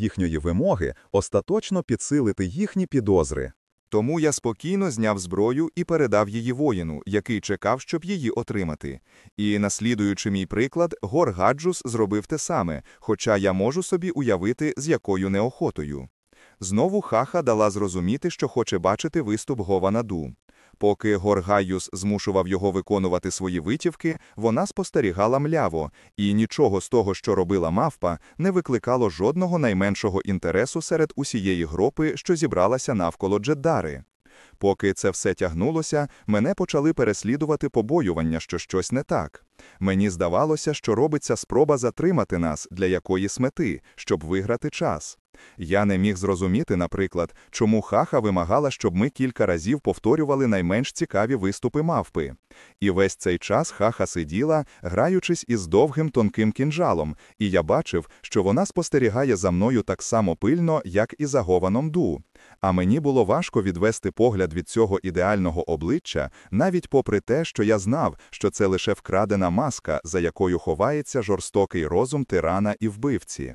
їхньої вимоги остаточно підсилити їхні підозри. Тому я спокійно зняв зброю і передав її воїну, який чекав, щоб її отримати. І, наслідуючи мій приклад, Горгаджус зробив те саме, хоча я можу собі уявити, з якою неохотою. Знову хаха дала зрозуміти, що хоче бачити виступ Гованаду. Поки Горгаюс змушував його виконувати свої витівки, вона спостерігала мляво, і нічого з того, що робила мавпа, не викликало жодного найменшого інтересу серед усієї групи, що зібралася навколо Джеддари. Поки це все тягнулося, мене почали переслідувати побоювання, що щось не так. Мені здавалося, що робиться спроба затримати нас для якоїсь мети, щоб виграти час. Я не міг зрозуміти, наприклад, чому хаха вимагала, щоб ми кілька разів повторювали найменш цікаві виступи мавпи. І весь цей час хаха сиділа, граючись із довгим тонким кінжалом, і я бачив, що вона спостерігає за мною так само пильно, як і за Гованом ду. А мені було важко відвести погляд від цього ідеального обличчя, навіть попри те, що я знав, що це лише вкрадена маска, за якою ховається жорстокий розум тирана і вбивці.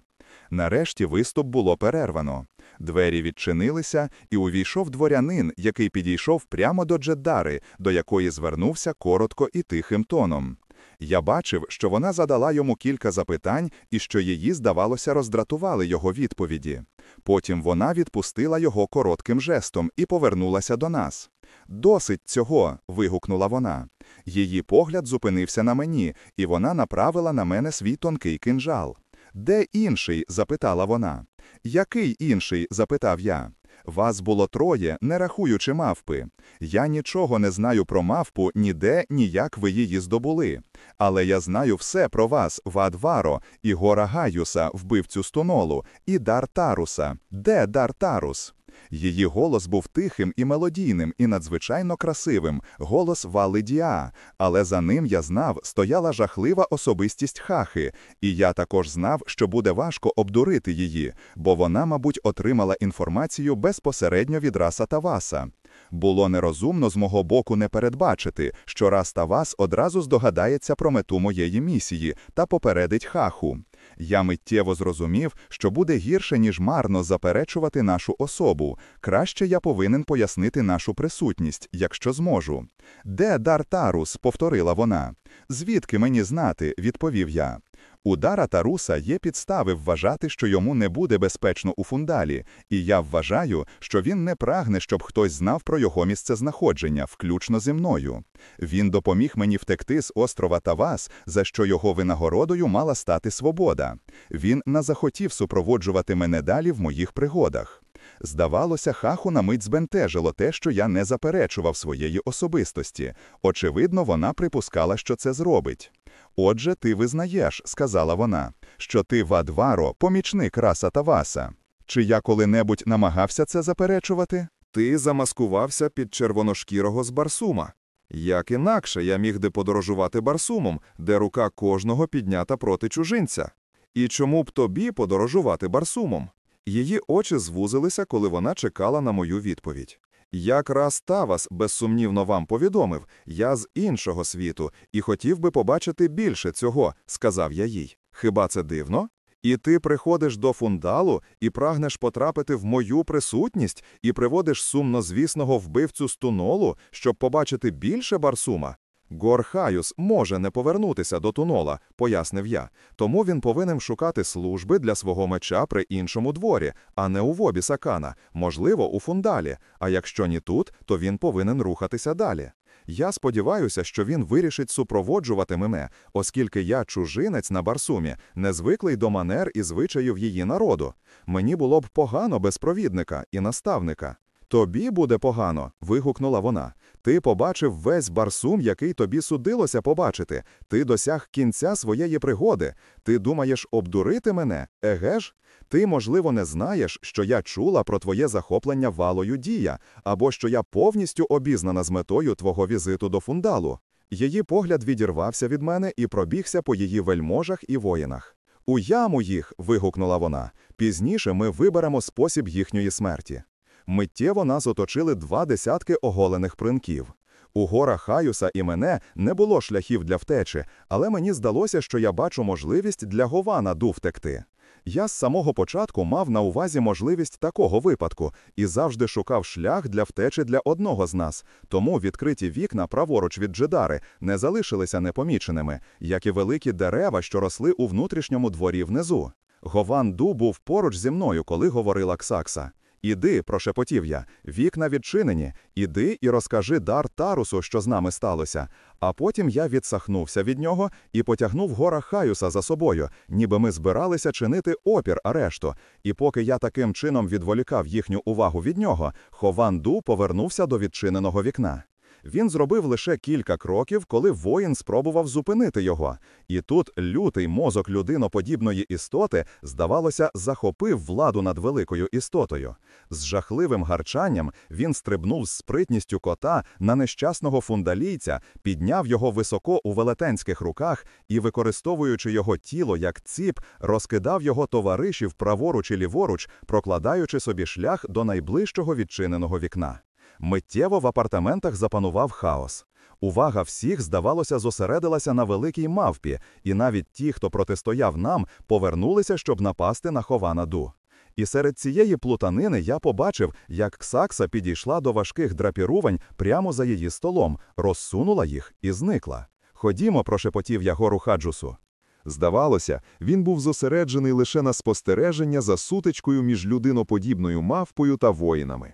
Нарешті виступ було перервано. Двері відчинилися, і увійшов дворянин, який підійшов прямо до Джеддари, до якої звернувся коротко і тихим тоном. Я бачив, що вона задала йому кілька запитань і що її, здавалося, роздратували його відповіді. Потім вона відпустила його коротким жестом і повернулася до нас. Досить цього. вигукнула вона. Її погляд зупинився на мені, і вона направила на мене свій тонкий кинжал. Де інший? запитала вона. Який інший? запитав я. Вас було троє, не рахуючи мавпи. Я нічого не знаю про мавпу ніде, ні як ви її здобули. Але я знаю все про вас, Вадваро, і Гора Гаюса, вбивцю стонолу, і Дар Таруса. Де Дар Тарус? Її голос був тихим і мелодійним, і надзвичайно красивим, голос Вали Діа, але за ним я знав, стояла жахлива особистість хахи, і я також знав, що буде важко обдурити її, бо вона, мабуть, отримала інформацію безпосередньо від Раса Таваса. Було нерозумно з мого боку не передбачити, що Рас Тавас одразу здогадається про мету моєї місії та попередить хаху. Я миттєво зрозумів, що буде гірше, ніж марно заперечувати нашу особу. Краще я повинен пояснити нашу присутність, якщо зможу. Де дар Тарус? повторила вона. Звідки мені знати? відповів я. У Дара Таруса є підстави вважати, що йому не буде безпечно у фундалі, і я вважаю, що він не прагне, щоб хтось знав про його місцезнаходження, включно зі мною. Він допоміг мені втекти з острова Тавас, за що його винагородою мала стати свобода. Він не захотів супроводжувати мене далі в моїх пригодах. Здавалося, хаху на мить збентежило те, що я не заперечував своєї особистості. Очевидно, вона припускала, що це зробить. Отже, ти визнаєш, сказала вона, що ти Вадваро, помічник раса Таваса. Чи я коли-небудь намагався це заперечувати? Ти замаскувався під червоношкірого з Барсума. Як інакше я міг де подорожувати Барсумом, де рука кожного піднята проти чужинця. І чому б тобі подорожувати Барсумом? Її очі звузилися, коли вона чекала на мою відповідь. Якраз Тавас безсумнівно вам повідомив, я з іншого світу і хотів би побачити більше цього, сказав я їй. Хіба це дивно? І ти приходиш до фундалу і прагнеш потрапити в мою присутність і приводиш сумнозвісного вбивцю стунолу, щоб побачити більше Барсума? Горхаюс може не повернутися до тунола, пояснив я, тому він повинен шукати служби для свого меча при іншому дворі, а не у вобі Сакана, можливо, у фундалі. А якщо ні тут, то він повинен рухатися далі. Я сподіваюся, що він вирішить супроводжувати мене, оскільки я чужинець на Барсумі, незвиклий до манер і звичаїв її народу. Мені було б погано без провідника і наставника. Тобі буде погано. вигукнула вона. Ти побачив весь барсум, який тобі судилося побачити. Ти досяг кінця своєї пригоди. Ти думаєш обдурити мене? Еге ж? Ти, можливо, не знаєш, що я чула про твоє захоплення валою дія, або що я повністю обізнана з метою твого візиту до фундалу. Її погляд відірвався від мене і пробігся по її вельможах і воїнах. У яму їх. вигукнула вона. Пізніше ми виберемо спосіб їхньої смерті. Миттєво нас оточили два десятки оголених принків. У горах Хаюса і мене не було шляхів для втечі, але мені здалося, що я бачу можливість для Гована ду втекти. Я з самого початку мав на увазі можливість такого випадку і завжди шукав шлях для втечі для одного з нас, тому відкриті вікна праворуч від Джедари не залишилися непоміченими, як і великі дерева, що росли у внутрішньому дворі внизу. Гован Ду був поруч зі мною, коли говорила Ксакса. Іди, прошепотів я, вікна відчинені, іди і розкажи дар Тарусу, що з нами сталося. А потім я відсахнувся від нього і потягнув гора Хаюса за собою, ніби ми збиралися чинити опір арешту. І поки я таким чином відволікав їхню увагу від нього, Хован Ду повернувся до відчиненого вікна. Він зробив лише кілька кроків, коли воїн спробував зупинити його. І тут лютий мозок людиноподібної істоти, здавалося, захопив владу над великою істотою. З жахливим гарчанням він стрибнув з спритністю кота на нещасного фундалійця, підняв його високо у велетенських руках і, використовуючи його тіло як ціп, розкидав його товаришів праворуч і ліворуч, прокладаючи собі шлях до найближчого відчиненого вікна. Миттєво в апартаментах запанував хаос. Увага всіх, здавалося, зосередилася на великій мавпі, і навіть ті, хто протистояв нам, повернулися, щоб напасти на Хована Ду. І серед цієї плутанини я побачив, як Ксакса підійшла до важких драпірувань прямо за її столом, розсунула їх і зникла. Ходімо, прошепотів я гору хаджусу. Здавалося, він був зосереджений лише на спостереження за сутичкою між людиноподібною мавпою та воїнами.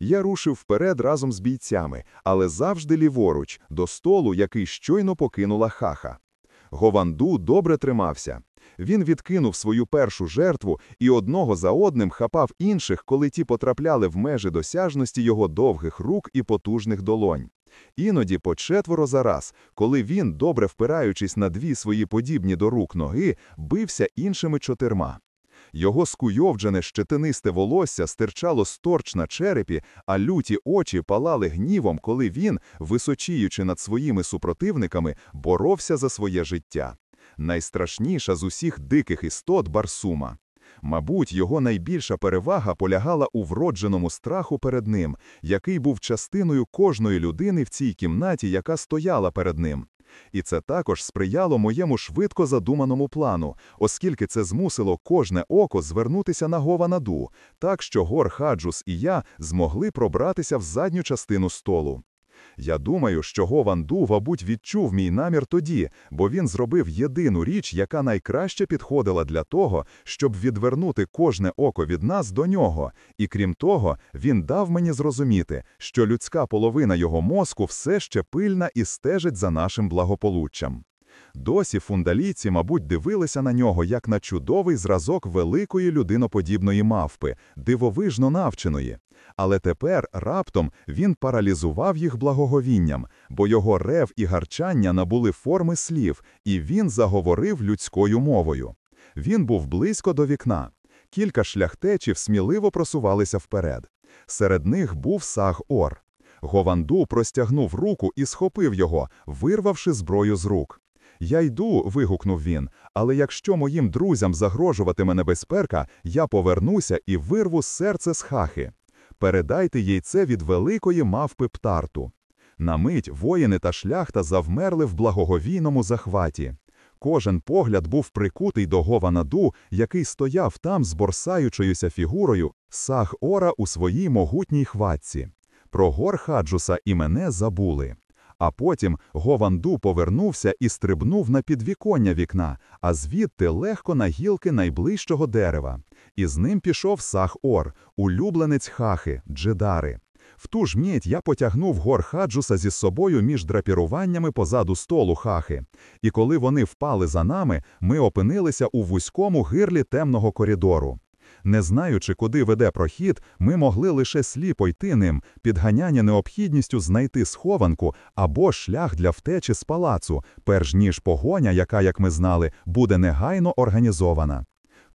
Я рушив вперед разом з бійцями, але завжди ліворуч, до столу, який щойно покинула хаха. Гованду добре тримався. Він відкинув свою першу жертву і одного за одним хапав інших, коли ті потрапляли в межі досяжності його довгих рук і потужних долонь. Іноді по четверо за раз, коли він, добре впираючись на дві свої подібні до рук ноги, бився іншими чотирма. Його скуйовджене щетинисте волосся стирчало сторч на черепі, а люті очі палали гнівом, коли він, височіючи над своїми супротивниками, боровся за своє життя. Найстрашніша з усіх диких істот Барсума. Мабуть, його найбільша перевага полягала у вродженому страху перед ним, який був частиною кожної людини в цій кімнаті, яка стояла перед ним. І це також сприяло моєму швидко задуманому плану, оскільки це змусило кожне око звернутися на Гованаду, так що Гор Хаджус і я змогли пробратися в задню частину столу. Я думаю, що Гован Ду, мабуть, відчув мій намір тоді, бо він зробив єдину річ, яка найкраще підходила для того, щоб відвернути кожне око від нас до нього, і крім того, він дав мені зрозуміти, що людська половина його мозку все ще пильна і стежить за нашим благополуччям. Досі фундалійці, мабуть, дивилися на нього як на чудовий зразок великої людиноподібної мавпи, дивовижно навченої. Але тепер раптом він паралізував їх благоговінням, бо його рев і гарчання набули форми слів, і він заговорив людською мовою. Він був близько до вікна. Кілька шляхтечів сміливо просувалися вперед. Серед них був саг Ор. Гованду простягнув руку і схопив його, вирвавши зброю з рук. Я йду, вигукнув він, але якщо моїм друзям загрожуватиме небезпека, я повернуся і вирву серце з хахи. Передайте їй це від великої мавпи птарту. На мить воїни та шляхта завмерли в благоговійному захваті. Кожен погляд був прикутий до Гованаду, який стояв там з борсаючоюся фігурою, саг ора у своїй могутній хватці. Про гор Хаджуса і мене забули. А потім Гованду повернувся і стрибнув на підвіконня вікна, а звідти легко на гілки найближчого дерева. І з ним пішов сах Ор, улюбленець хахи, джедари. В ту ж мить я потягнув гор хаджуса зі собою між драпіруваннями позаду столу хахи. І коли вони впали за нами, ми опинилися у вузькому гирлі темного коридору. Не знаючи, куди веде прохід, ми могли лише сліпо йти ним, підганяні необхідністю знайти схованку або шлях для втечі з палацу, перш ніж погоня, яка, як ми знали, буде негайно організована.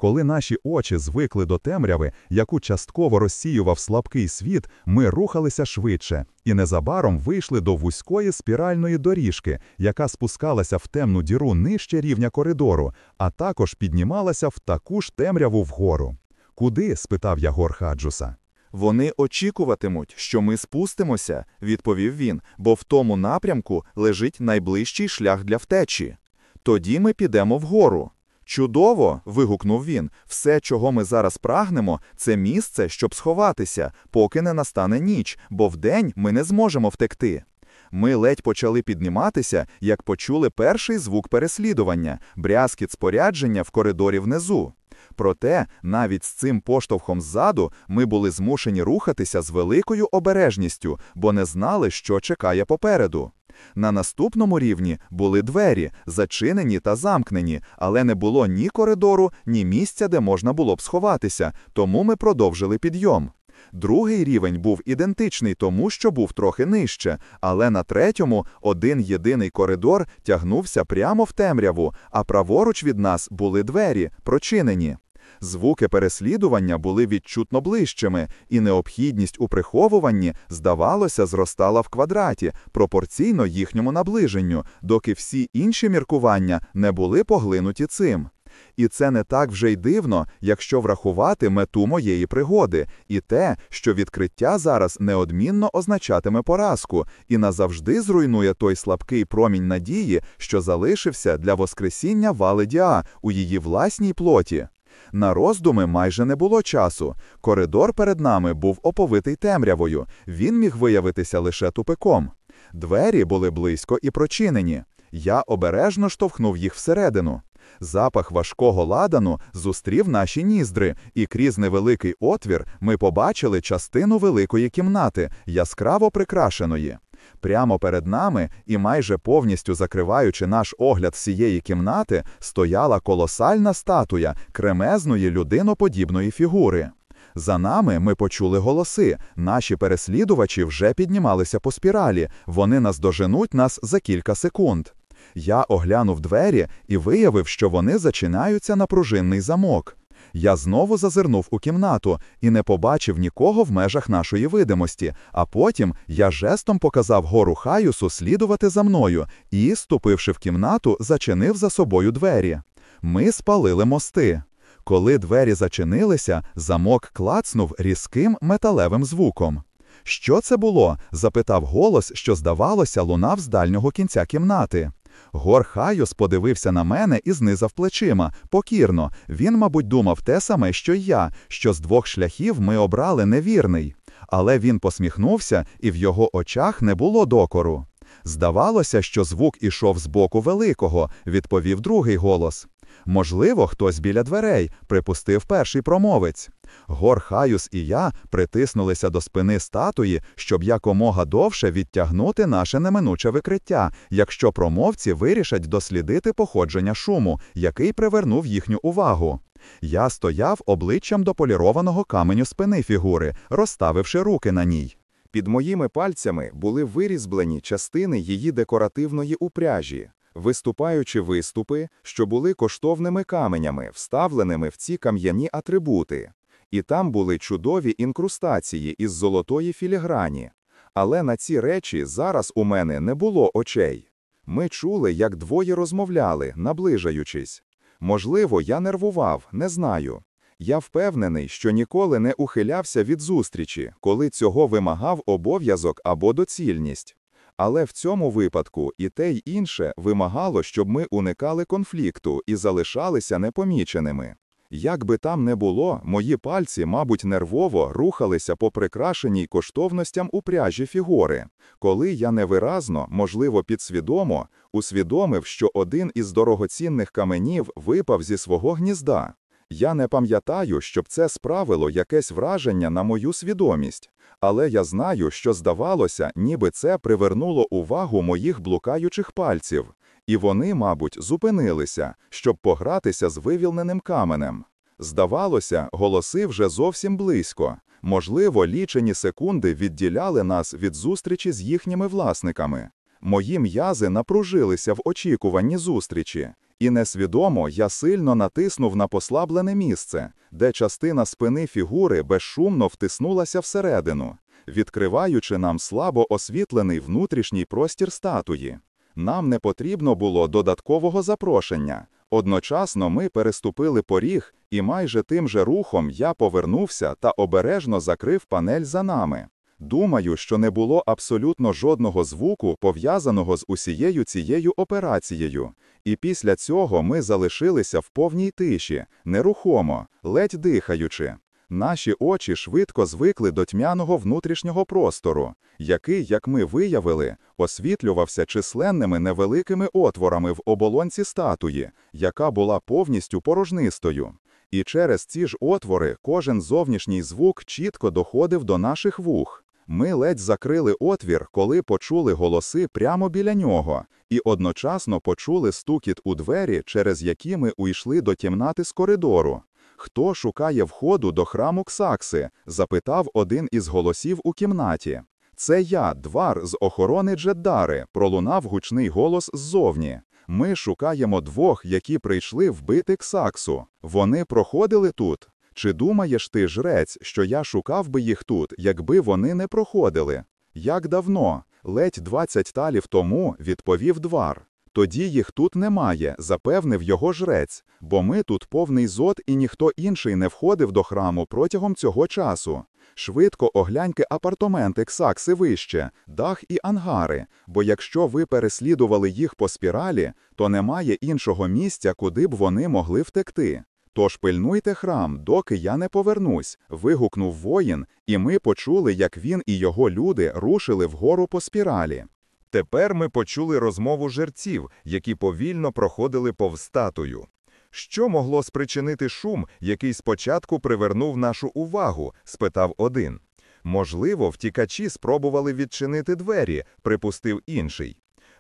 Коли наші очі звикли до темряви, яку частково розсіював слабкий світ, ми рухалися швидше і незабаром вийшли до вузької спіральної доріжки, яка спускалася в темну діру нижче рівня коридору, а також піднімалася в таку ж темряву вгору. Куди? спитав я Гор Хаджуса. Вони очікуватимуть, що ми спустимося, відповів він, бо в тому напрямку лежить найближчий шлях для втечі. Тоді ми підемо вгору. Чудово. вигукнув він. Все, чого ми зараз прагнемо, це місце, щоб сховатися, поки не настане ніч, бо вдень ми не зможемо втекти. Ми ледь почали підніматися, як почули перший звук переслідування брязкіт спорядження в коридорі внизу. Проте, навіть з цим поштовхом ззаду, ми були змушені рухатися з великою обережністю, бо не знали, що чекає попереду. На наступному рівні були двері, зачинені та замкнені, але не було ні коридору, ні місця, де можна було б сховатися, тому ми продовжили підйом. Другий рівень був ідентичний тому, що був трохи нижче, але на третьому один єдиний коридор тягнувся прямо в темряву, а праворуч від нас були двері, прочинені. Звуки переслідування були відчутно ближчими, і необхідність у приховуванні, здавалося, зростала в квадраті, пропорційно їхньому наближенню, доки всі інші міркування не були поглинуті цим. І це не так вже й дивно, якщо врахувати мету моєї пригоди, і те, що відкриття зараз неодмінно означатиме поразку і назавжди зруйнує той слабкий промінь надії, що залишився для воскресіння Валедіа у її власній плоті. На роздуми майже не було часу. Коридор перед нами був оповитий темрявою, він міг виявитися лише тупиком. Двері були близько і прочинені. Я обережно штовхнув їх всередину. Запах важкого ладану зустрів наші ніздри, і крізь невеликий отвір ми побачили частину великої кімнати, яскраво прикрашеної. Прямо перед нами і майже повністю закриваючи наш огляд всієї кімнати, стояла колосальна статуя кремезної людиноподібної фігури. За нами ми почули голоси. Наші переслідувачі вже піднімалися по спіралі. Вони наздоженуть нас за кілька секунд. Я оглянув двері і виявив, що вони зачинаються на пружинний замок. Я знову зазирнув у кімнату і не побачив нікого в межах нашої видимості, а потім я жестом показав гору Хаюсу слідувати за мною і, ступивши в кімнату, зачинив за собою двері. Ми спалили мости. Коли двері зачинилися, замок клацнув різким металевим звуком. Що це було? запитав голос, що, здавалося, лунав з дальнього кінця кімнати. Гор Хайос подивився на мене і знизав плечима. Покірно. Він, мабуть, думав те саме, що й я, що з двох шляхів ми обрали невірний. Але він посміхнувся, і в його очах не було докору. Здавалося, що звук ішов з боку великого, відповів другий голос. Можливо, хтось біля дверей, припустив перший промовець. Гор Хаюс і я притиснулися до спини статуї, щоб якомога довше відтягнути наше неминуче викриття, якщо промовці вирішать дослідити походження шуму, який привернув їхню увагу. Я стояв обличчям до полірованого каменю спини фігури, розставивши руки на ній. Під моїми пальцями були вирізблені частини її декоративної упряжі, виступаючи виступи, що були коштовними каменями, вставленими в ці кам'яні атрибути. І там були чудові інкрустації із золотої філіграні. Але на ці речі зараз у мене не було очей. Ми чули, як двоє розмовляли, наближаючись. Можливо, я нервував, не знаю. Я впевнений, що ніколи не ухилявся від зустрічі, коли цього вимагав обов'язок або доцільність. Але в цьому випадку і те й інше вимагало, щоб ми уникали конфлікту і залишалися непоміченими. Як би там не було, мої пальці, мабуть, нервово рухалися по прикрашеній коштовностям упряжі фігури, коли я невиразно, можливо, підсвідомо, усвідомив, що один із дорогоцінних каменів випав зі свого гнізда. Я не пам'ятаю, щоб це справило якесь враження на мою свідомість, але я знаю, що здавалося, ніби це привернуло увагу моїх блукаючих пальців, і вони, мабуть, зупинилися, щоб погратися з вивільненим каменем. Здавалося, голоси вже зовсім близько. Можливо, лічені секунди відділяли нас від зустрічі з їхніми власниками. Мої м'язи напружилися в очікуванні зустрічі, і несвідомо я сильно натиснув на послаблене місце, де частина спини фігури безшумно втиснулася всередину, відкриваючи нам слабо освітлений внутрішній простір статуї. Нам не потрібно було додаткового запрошення. Одночасно ми переступили поріг, і майже тим же рухом я повернувся та обережно закрив панель за нами. Думаю, що не було абсолютно жодного звуку, пов'язаного з усією цією операцією. І після цього ми залишилися в повній тиші, нерухомо, ледь дихаючи. Наші очі швидко звикли до тьмяного внутрішнього простору, який, як ми виявили, освітлювався численними невеликими отворами в оболонці статуї, яка була повністю порожнистою. І через ці ж отвори кожен зовнішній звук чітко доходив до наших вух. Ми ледь закрили отвір, коли почули голоси прямо біля нього, і одночасно почули стукіт у двері, через які ми уйшли до кімнати з коридору. Хто шукає входу до храму Ксакси? запитав один із голосів у кімнаті. Це я, двар з охорони Джеддари, пролунав гучний голос ззовні. Ми шукаємо двох, які прийшли вбити Ксаксу. Вони проходили тут. Чи думаєш ти, жрець, що я шукав би їх тут, якби вони не проходили? Як давно? Ледь 20 талів тому відповів двар. Тоді їх тут немає, запевнив його жрець, бо ми тут повний зод і ніхто інший не входив до храму протягом цього часу. Швидко огляньте апартаменти Ксакси вище, дах і ангари, бо якщо ви переслідували їх по спіралі, то немає іншого місця, куди б вони могли втекти. Тож пильнуйте храм, доки я не повернусь, вигукнув воїн, і ми почули, як він і його люди рушили вгору по спіралі. Тепер ми почули розмову жерців, які повільно проходили повз статую. Що могло спричинити шум, який спочатку привернув нашу увагу? спитав один. Можливо, втікачі спробували відчинити двері, припустив інший.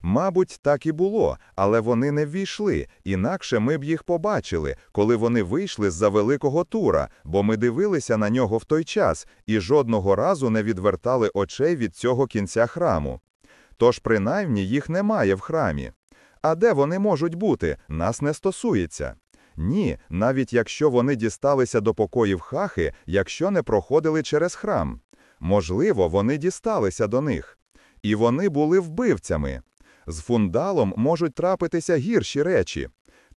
Мабуть, так і було, але вони не ввійшли, інакше ми б їх побачили, коли вони вийшли з-за великого тура, бо ми дивилися на нього в той час і жодного разу не відвертали очей від цього кінця храму. Тож, принаймні, їх немає в храмі. А де вони можуть бути, нас не стосується. Ні, навіть якщо вони дісталися до покоїв хахи, якщо не проходили через храм. Можливо, вони дісталися до них. І вони були вбивцями. З фундалом можуть трапитися гірші речі.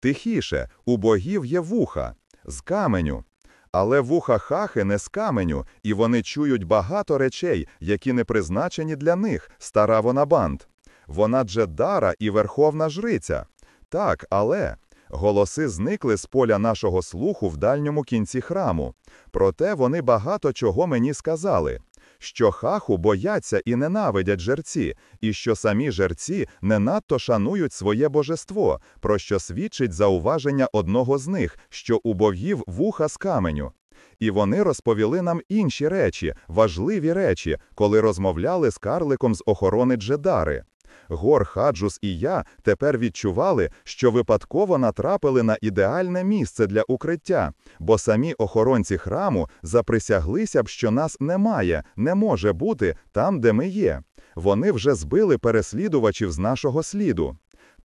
Тихіше, у богів є вуха, з каменю. Але вуха хахи не з каменю, і вони чують багато речей, які не призначені для них, стара вона банд. Вона джеддара і верховна жриця. Так, але голоси зникли з поля нашого слуху в дальньому кінці храму. Проте вони багато чого мені сказали. Що хаху бояться і ненавидять жерці, і що самі жерці не надто шанують своє божество, про що свідчить зауваження одного з них, що у богів вуха з каменю. І вони розповіли нам інші речі, важливі речі, коли розмовляли з карликом з охорони Джедари. Гор Хаджус і я тепер відчували, що випадково натрапили на ідеальне місце для укриття, бо самі охоронці храму заприсяглися б, що нас немає, не може бути там, де ми є. Вони вже збили переслідувачів з нашого сліду.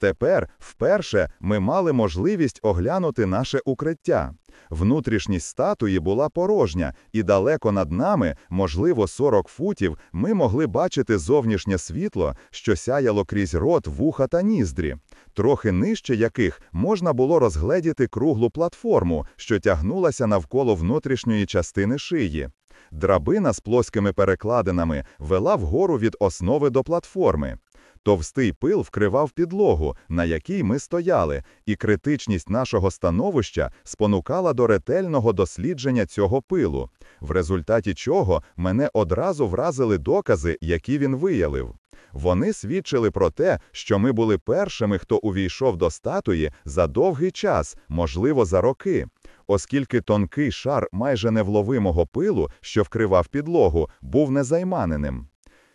Тепер, вперше, ми мали можливість оглянути наше укриття. Внутрішність статуї була порожня, і далеко над нами, можливо, 40 футів, ми могли бачити зовнішнє світло, що сяяло крізь рот, вуха та ніздрі, трохи нижче яких можна було розгледіти круглу платформу, що тягнулася навколо внутрішньої частини шиї. Драбина з плоскими перекладинами вела вгору від основи до платформи. Товстий пил вкривав підлогу, на якій ми стояли, і критичність нашого становища спонукала до ретельного дослідження цього пилу, в результаті чого мене одразу вразили докази, які він виявив. Вони свідчили про те, що ми були першими, хто увійшов до статуї за довгий час, можливо, за роки. Оскільки тонкий шар майже невловимого пилу, що вкривав підлогу, був незайманеним.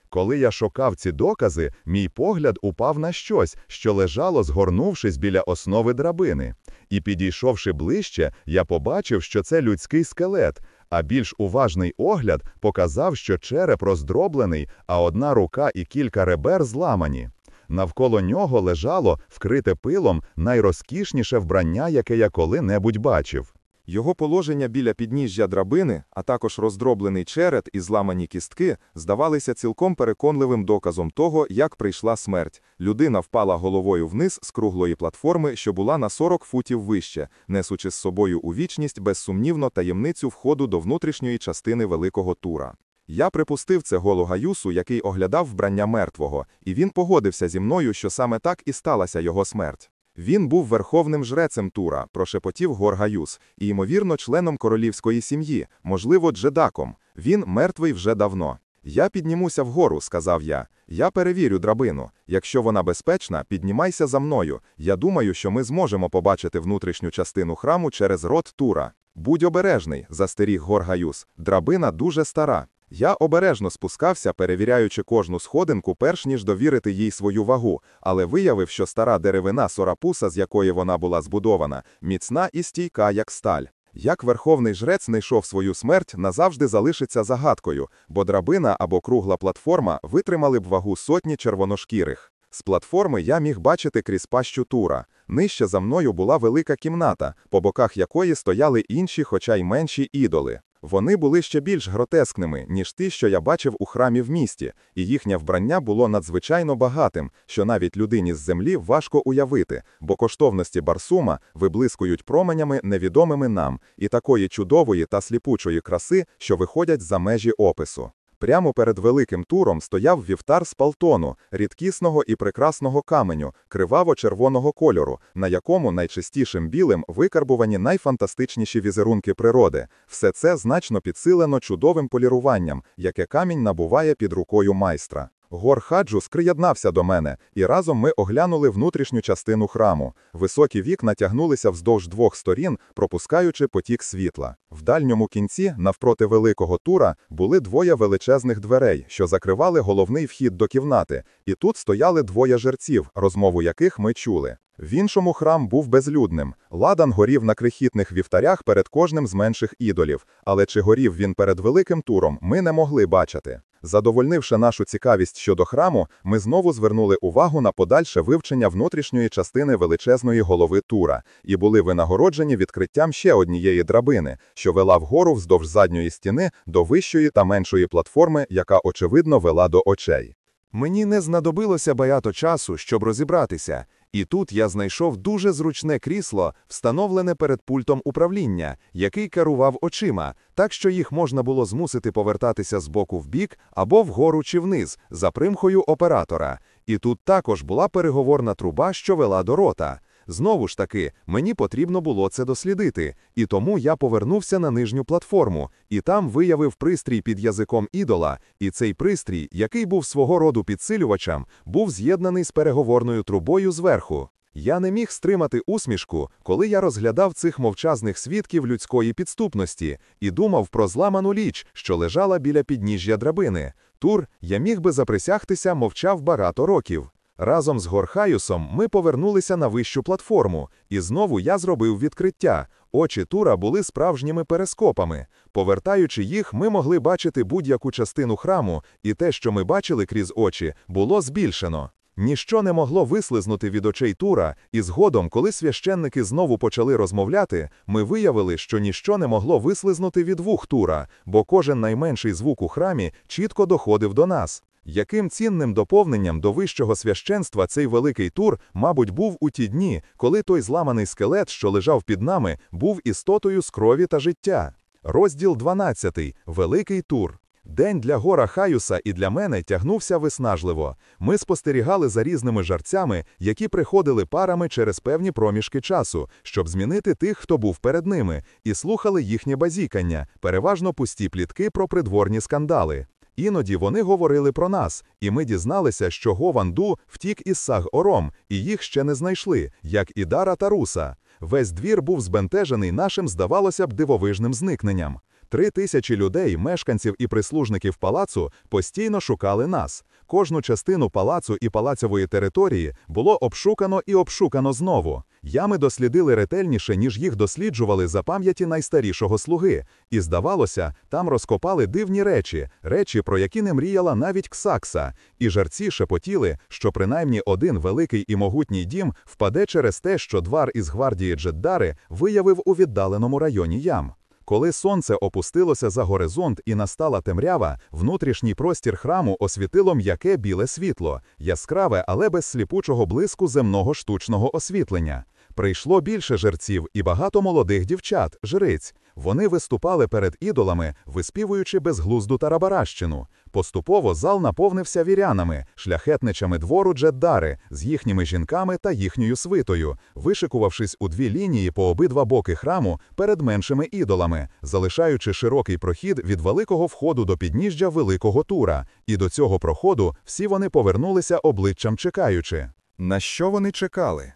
Коли я шукав ці докази, мій погляд упав на щось, що лежало, згорнувшись біля основи драбини. І підійшовши ближче, я побачив, що це людський скелет, а більш уважний огляд показав, що череп роздроблений, а одна рука і кілька ребер зламані. Навколо нього лежало, вкрите пилом, найрозкішніше вбрання, яке я коли-небудь бачив. Його положення біля підніжжя драбини, а також роздроблений черет і зламані кістки, здавалися цілком переконливим доказом того, як прийшла смерть. Людина впала головою вниз з круглої платформи, що була на 40 футів вище, несучи з собою у вічність безсумнівно таємницю входу до внутрішньої частини великого тура. Я припустив це голу Гаюсу, який оглядав вбрання мертвого, і він погодився зі мною, що саме так і сталася його смерть. Він був верховним жрецем Тура, прошепотів Гор Гаюс, і, ймовірно, членом королівської сім'ї, можливо, джедаком. Він мертвий вже давно. Я піднімуся вгору, сказав я. Я перевірю драбину. Якщо вона безпечна, піднімайся за мною. Я думаю, що ми зможемо побачити внутрішню частину храму через рот Тура. Будь обережний, застеріг Гор Гаюс. Драбина дуже стара. Я обережно спускався, перевіряючи кожну сходинку, перш ніж довірити їй свою вагу, але виявив, що стара деревина сорапуса, з якої вона була збудована, міцна і стійка, як сталь. Як верховний жрець знайшов свою смерть, назавжди залишиться загадкою, бо драбина або кругла платформа витримали б вагу сотні червоношкірих. З платформи я міг бачити крізь пащу тура. Нижче за мною була велика кімната, по боках якої стояли інші, хоча й менші ідоли. Вони були ще більш гротескними, ніж ті, що я бачив у храмі в місті, і їхнє вбрання було надзвичайно багатим, що навіть людині з землі важко уявити, бо коштовності Барсума виблискують променями невідомими нам, і такої чудової та сліпучої краси, що виходять за межі опису. Прямо перед великим туром стояв вівтар з палтону, рідкісного і прекрасного каменю, криваво-червоного кольору, на якому найчистішим білим викарбувані найфантастичніші візерунки природи. Все це значно підсилено чудовим поліруванням, яке камінь набуває під рукою майстра. Гор Хаджус приєднався до мене, і разом ми оглянули внутрішню частину храму. Високі вікна тягнулися вздовж двох сторін, пропускаючи потік світла. В дальньому кінці, навпроти великого тура, були двоє величезних дверей, що закривали головний вхід до кімнати, і тут стояли двоє жерців, розмову яких ми чули. В іншому храм був безлюдним. Ладан горів на крихітних вівтарях перед кожним з менших ідолів, але чи горів він перед великим туром, ми не могли бачити. Задовольнивши нашу цікавість щодо храму, ми знову звернули увагу на подальше вивчення внутрішньої частини величезної голови Тура і були винагороджені відкриттям ще однієї драбини, що вела вгору вздовж задньої стіни до вищої та меншої платформи, яка очевидно вела до очей. Мені не знадобилося багато часу, щоб розібратися, і тут я знайшов дуже зручне крісло, встановлене перед пультом управління, який керував очима, так що їх можна було змусити повертатися з боку в бік або вгору чи вниз, за примхою оператора. І тут також була переговорна труба, що вела до рота. Знову ж таки, мені потрібно було це дослідити, і тому я повернувся на нижню платформу, і там виявив пристрій під язиком ідола, і цей пристрій, який був свого роду підсилювачем, був з'єднаний з переговорною трубою зверху. Я не міг стримати усмішку, коли я розглядав цих мовчазних свідків людської підступності і думав про зламану ліч, що лежала біля підніжжя драбини. Тур, я міг би заприсягтися, мовчав багато років. Разом з Горхаюсом ми повернулися на вищу платформу, і знову я зробив відкриття. Очі Тура були справжніми перископами. Повертаючи їх, ми могли бачити будь-яку частину храму, і те, що ми бачили крізь очі, було збільшено. Ніщо не могло вислизнути від очей Тура, і згодом, коли священники знову почали розмовляти, ми виявили, що ніщо не могло вислизнути від вух Тура, бо кожен найменший звук у храмі чітко доходив до нас. Яким цінним доповненням до вищого священства цей великий тур, мабуть, був у ті дні, коли той зламаний скелет, що лежав під нами, був істотою з крові та життя. Розділ 12. Великий тур. День для гора Хаюса і для мене тягнувся виснажливо. Ми спостерігали за різними жарцями, які приходили парами через певні проміжки часу, щоб змінити тих, хто був перед ними, і слухали їхнє базікання, переважно пусті плітки про придворні скандали. Іноді вони говорили про нас, і ми дізналися, що Гованду втік із Саг-Ором, і їх ще не знайшли, як і Дара та Руса. Весь двір був збентежений нашим, здавалося б, дивовижним зникненням. Три тисячі людей, мешканців і прислужників палацу, постійно шукали нас. Кожну частину палацу і палацової території було обшукано і обшукано знову. Ями дослідили ретельніше, ніж їх досліджували за пам'яті найстарішого слуги, і здавалося, там розкопали дивні речі, речі, про які не мріяла навіть Ксакса, і жарці шепотіли, що принаймні один великий і могутній дім впаде через те, що двар із гвардії Джеддари виявив у віддаленому районі ям. Коли сонце опустилося за горизонт і настала темрява, внутрішній простір храму освітило м'яке біле світло, яскраве, але без сліпучого блиску земного штучного освітлення. Прийшло більше жерців і багато молодих дівчат, жриць. Вони виступали перед ідолами, виспівуючи безглузду тарабаращину. Поступово зал наповнився вірянами, шляхетничами двору Джеддари, з їхніми жінками та їхньою свитою, вишикувавшись у дві лінії по обидва боки храму перед меншими ідолами, залишаючи широкий прохід від великого входу до підніжжя великого тура. І до цього проходу всі вони повернулися обличчям чекаючи. На що вони чекали?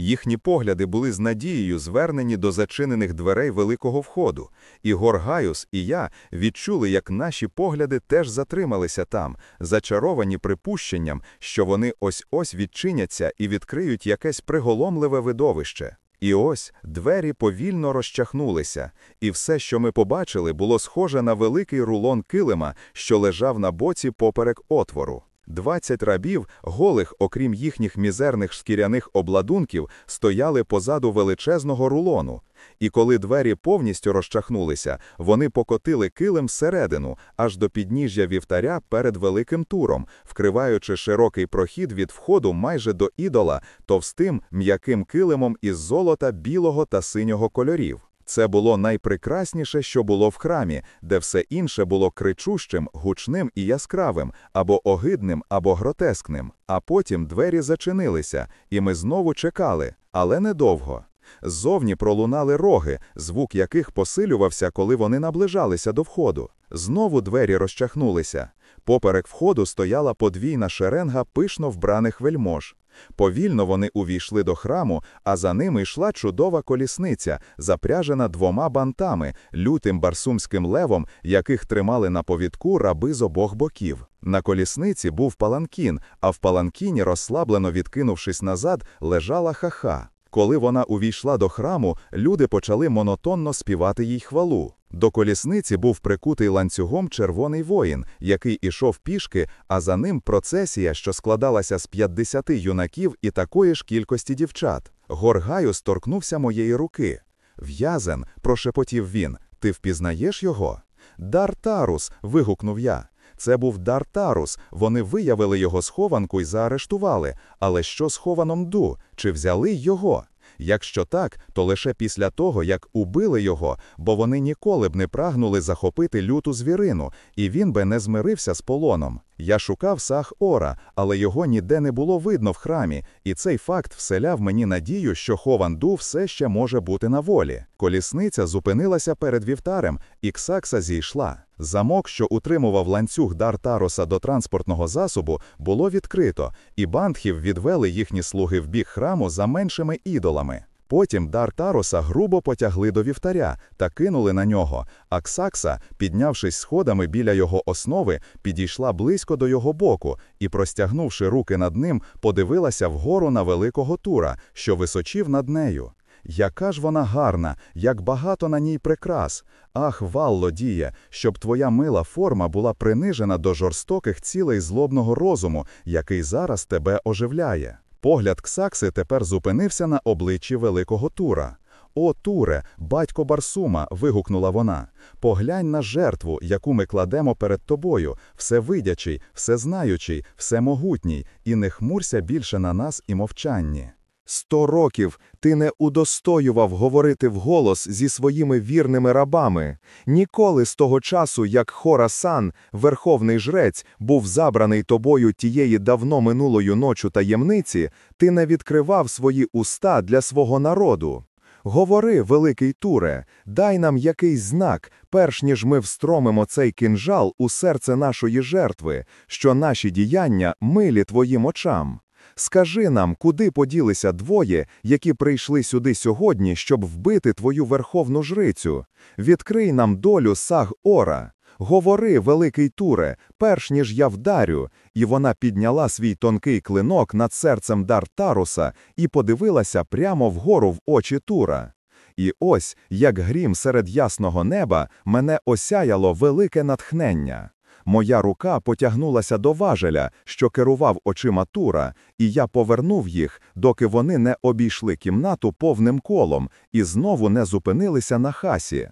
Їхні погляди були з надією звернені до зачинених дверей великого входу, і Горгаюс і я відчули, як наші погляди теж затрималися там, зачаровані припущенням, що вони ось-ось відчиняться і відкриють якесь приголомливе видовище. І ось двері повільно розчахнулися, і все, що ми побачили, було схоже на великий рулон килима, що лежав на боці поперек отвору. Двадцять рабів, голих, окрім їхніх мізерних шкіряних обладунків, стояли позаду величезного рулону. І коли двері повністю розчахнулися, вони покотили килим всередину, аж до підніжжя вівтаря перед великим туром, вкриваючи широкий прохід від входу майже до ідола товстим м'яким килимом із золота, білого та синього кольорів. Це було найпрекрасніше, що було в храмі, де все інше було кричущим, гучним і яскравим, або огидним, або гротескним. А потім двері зачинилися, і ми знову чекали, але недовго. Ззовні пролунали роги, звук яких посилювався, коли вони наближалися до входу. Знову двері розчахнулися. Поперек входу стояла подвійна шеренга пишно вбраних вельмож. Повільно вони увійшли до храму, а за ними йшла чудова колісниця, запряжена двома бантами, лютим барсумським левом, яких тримали на повідку раби з обох боків. На колісниці був паланкін, а в паланкіні, розслаблено відкинувшись назад, лежала хаха. Коли вона увійшла до храму, люди почали монотонно співати їй хвалу. До колісниці був прикутий ланцюгом червоний воїн, який ішов пішки, а за ним процесія, що складалася з 50 юнаків і такої ж кількості дівчат. Горгаю сторкнувся моєї руки. В'язен, прошепотів він, ти впізнаєш його? Дар Тарус. вигукнув я. Це був Дар Тарус. Вони виявили його схованку і заарештували. Але що з хованом Ду? Чи взяли його? Якщо так, то лише після того, як убили його, бо вони ніколи б не прагнули захопити люту звірину, і він би не змирився з полоном. Я шукав сах Ора, але його ніде не було видно в храмі, і цей факт вселяв мені надію, що Хованду все ще може бути на волі. Колісниця зупинилася перед вівтарем, і Ксакса зійшла. Замок, що утримував ланцюг дар Тароса до транспортного засобу, було відкрито, і бандхів відвели їхні слуги в бік храму за меншими ідолами. Потім дар Тароса грубо потягли до вівтаря та кинули на нього, а Ксакса, піднявшись сходами біля його основи, підійшла близько до його боку і, простягнувши руки над ним, подивилася вгору на великого тура, що височив над нею. Яка ж вона гарна, як багато на ній прикрас. Ах, Валло, діє, щоб твоя мила форма була принижена до жорстоких цілей злобного розуму, який зараз тебе оживляє. Погляд Ксакси тепер зупинився на обличчі великого Тура. О, Туре, батько Барсума, вигукнула вона. Поглянь на жертву, яку ми кладемо перед тобою, всевидячий, всезнаючий, всемогутній, і не хмурся більше на нас і мовчанні. Сто років ти не удостоював говорити вголос зі своїми вірними рабами. Ніколи з того часу, як Хорасан, верховний жрець, був забраний тобою тієї давно минулої ночу таємниці, ти не відкривав свої уста для свого народу. Говори, великий Туре, дай нам якийсь знак, перш ніж ми встромимо цей кинжал у серце нашої жертви, що наші діяння милі твоїм очам. Скажи нам, куди поділися двоє, які прийшли сюди сьогодні, щоб вбити твою верховну жрицю? Відкрий нам долю саг Ора. Говори, великий Туре, перш ніж я вдарю. І вона підняла свій тонкий клинок над серцем дар Таруса і подивилася прямо вгору в очі Тура. І ось, як грім серед ясного неба, мене осяяло велике натхнення. Моя рука потягнулася до важеля, що керував очима Тура, і я повернув їх, доки вони не обійшли кімнату повним колом і знову не зупинилися на хасі.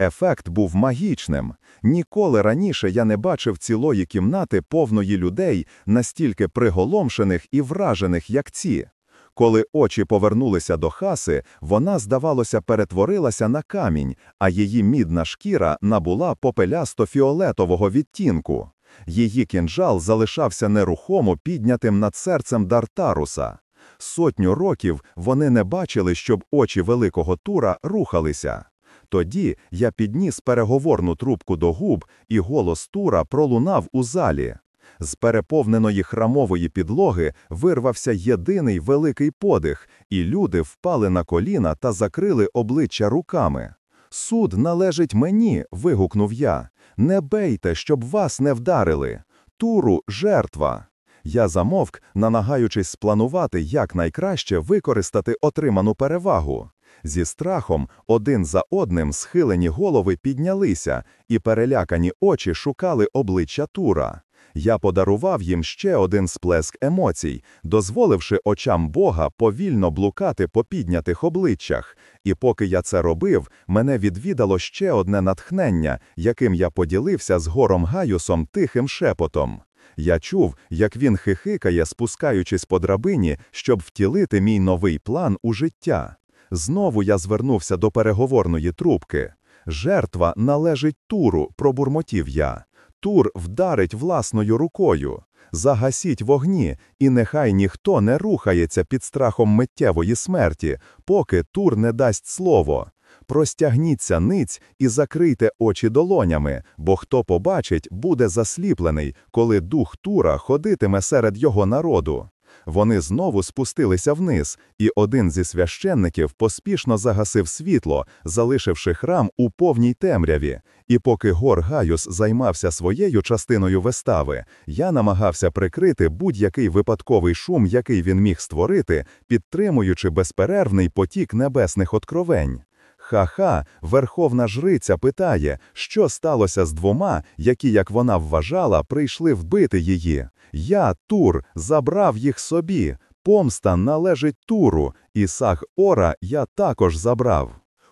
Ефект був магічним. Ніколи раніше я не бачив цілої кімнати повної людей, настільки приголомшених і вражених, як ці. Коли очі повернулися до хаси, вона, здавалося, перетворилася на камінь, а її мідна шкіра набула попелясто-фіолетового відтінку. Її кінжал залишався нерухомо піднятим над серцем Дартаруса. Сотню років вони не бачили, щоб очі великого тура рухалися. Тоді я підніс переговорну трубку до губ, і голос тура пролунав у залі. З переповненої храмової підлоги вирвався єдиний великий подих, і люди впали на коліна та закрили обличчя руками. Суд належить мені, вигукнув я. Не бейте, щоб вас не вдарили. Туру жертва. Я замовк, намагаючись спланувати, як найкраще використати отриману перевагу. Зі страхом один за одним схилені голови піднялися, і перелякані очі шукали обличчя Тура. Я подарував їм ще один сплеск емоцій, дозволивши очам Бога повільно блукати по піднятих обличчях. І поки я це робив, мене відвідало ще одне натхнення, яким я поділився з гором Гаюсом тихим шепотом. Я чув, як він хихикає, спускаючись по драбині, щоб втілити мій новий план у життя. Знову я звернувся до переговорної трубки. Жертва належить туру, пробурмотів я. Тур вдарить власною рукою. Загасіть вогні, і нехай ніхто не рухається під страхом миттєвої смерті, поки тур не дасть слово. Простягніться ниць і закрийте очі долонями, бо хто побачить, буде засліплений, коли дух Тура ходитиме серед його народу. Вони знову спустилися вниз, і один зі священників поспішно загасив світло, залишивши храм у повній темряві. І поки гор Гаюс займався своєю частиною вистави, я намагався прикрити будь-який випадковий шум, який він міг створити, підтримуючи безперервний потік небесних откровень. Ха-ха, верховна жриця питає, що сталося з двома, які, як вона вважала, прийшли вбити її. Я, Тур, забрав їх собі. Помста належить Туру, і саг Ора я також забрав.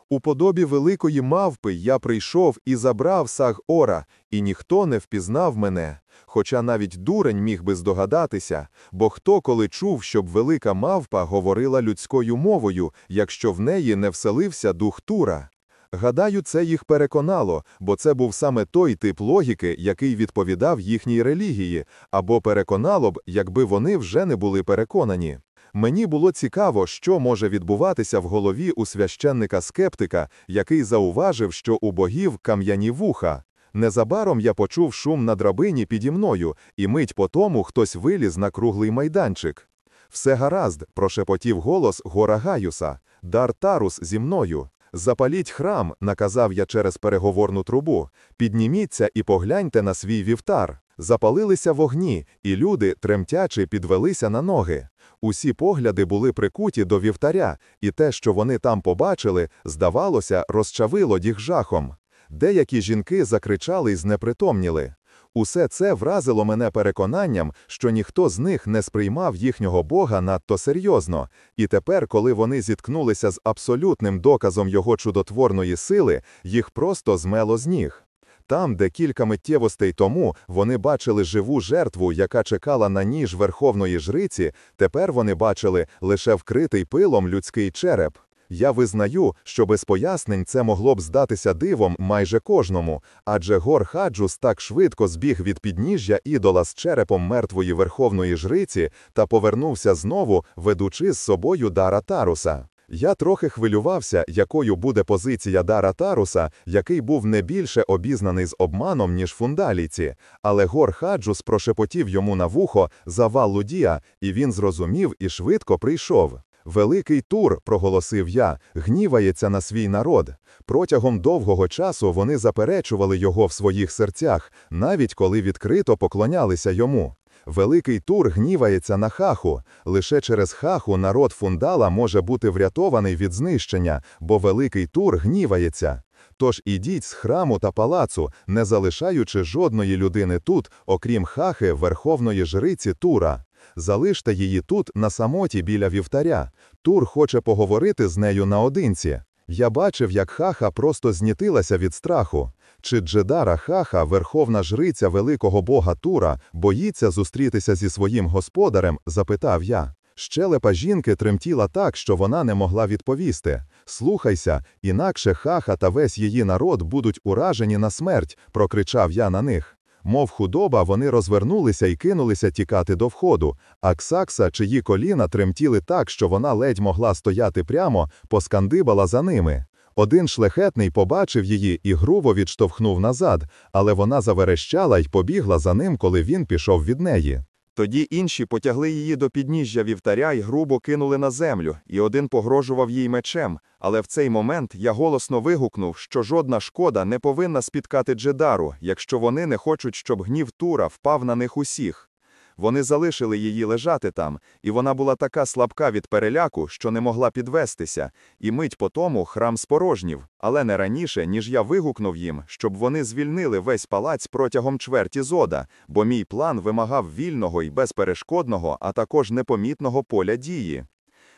У подобі великої мавпи я прийшов і забрав саг Ора, і ніхто не впізнав мене. Хоча навіть дурень міг би здогадатися, бо хто коли чув, щоб велика мавпа говорила людською мовою, якщо в неї не вселився дух Тура. Гадаю, це їх переконало, бо це був саме той тип логіки, який відповідав їхній релігії, або переконало б, якби вони вже не були переконані. Мені було цікаво, що може відбуватися в голові у священника-скептика, який зауважив, що у богів кам'яні вуха. Незабаром я почув шум на драбині піді мною, і мить по тому хтось виліз на круглий майданчик. Все гаразд, прошепотів голос гора Гаюса. Дар Тарус зі мною. Запаліть храм, наказав я через переговорну трубу. Підніміться і погляньте на свій вівтар. Запалилися вогні, і люди, тремтячи, підвелися на ноги. Усі погляди були прикуті до вівтаря, і те, що вони там побачили, здавалося, розчавило їх жахом. Деякі жінки закричали й знепритомніли. Усе це вразило мене переконанням, що ніхто з них не сприймав їхнього Бога надто серйозно, і тепер, коли вони зіткнулися з абсолютним доказом його чудотворної сили, їх просто змело з ніг. Там, де кілька миттєвостей тому вони бачили живу жертву, яка чекала на ніж верховної жриці, тепер вони бачили лише вкритий пилом людський череп. Я визнаю, що без пояснень це могло б здатися дивом майже кожному, адже гор Хаджус так швидко збіг від підніжжя ідола з черепом мертвої верховної жриці та повернувся знову, ведучи з собою дара Таруса. Я трохи хвилювався, якою буде позиція Дара Таруса, який був не більше обізнаний з обманом, ніж фундалійці, але гор Хаджус прошепотів йому на вухо завал Лудія, і він зрозумів і швидко прийшов. Великий тур, проголосив я, гнівається на свій народ. Протягом довгого часу вони заперечували його в своїх серцях, навіть коли відкрито поклонялися йому. Великий тур гнівається на хаху. Лише через хаху народ фундала може бути врятований від знищення, бо великий тур гнівається. Тож ідіть з храму та палацу, не залишаючи жодної людини тут, окрім хахи верховної жриці Тура. Залиште її тут на самоті біля вівтаря. Тур хоче поговорити з нею наодинці. Я бачив, як хаха просто знітилася від страху. Чи Джедара Хаха, верховна жриця великого бога Тура, боїться зустрітися зі своїм господарем? запитав я. Щелепа жінки тремтіла так, що вона не могла відповісти. Слухайся, інакше хаха та весь її народ будуть уражені на смерть, прокричав я на них. Мов худоба, вони розвернулися і кинулися тікати до входу, а Ксакса, чиї коліна тремтіли так, що вона ледь могла стояти прямо, поскандибала за ними. Один шляхетний побачив її і грубо відштовхнув назад, але вона заверещала й побігла за ним, коли він пішов від неї. Тоді інші потягли її до підніжжя вівтаря і грубо кинули на землю, і один погрожував їй мечем. Але в цей момент я голосно вигукнув, що жодна шкода не повинна спіткати Джедару, якщо вони не хочуть, щоб гнів Тура впав на них усіх. Вони залишили її лежати там, і вона була така слабка від переляку, що не могла підвестися, і мить по тому храм спорожнів, але не раніше, ніж я вигукнув їм, щоб вони звільнили весь палац протягом чверті зода, бо мій план вимагав вільного і безперешкодного, а також непомітного поля дії.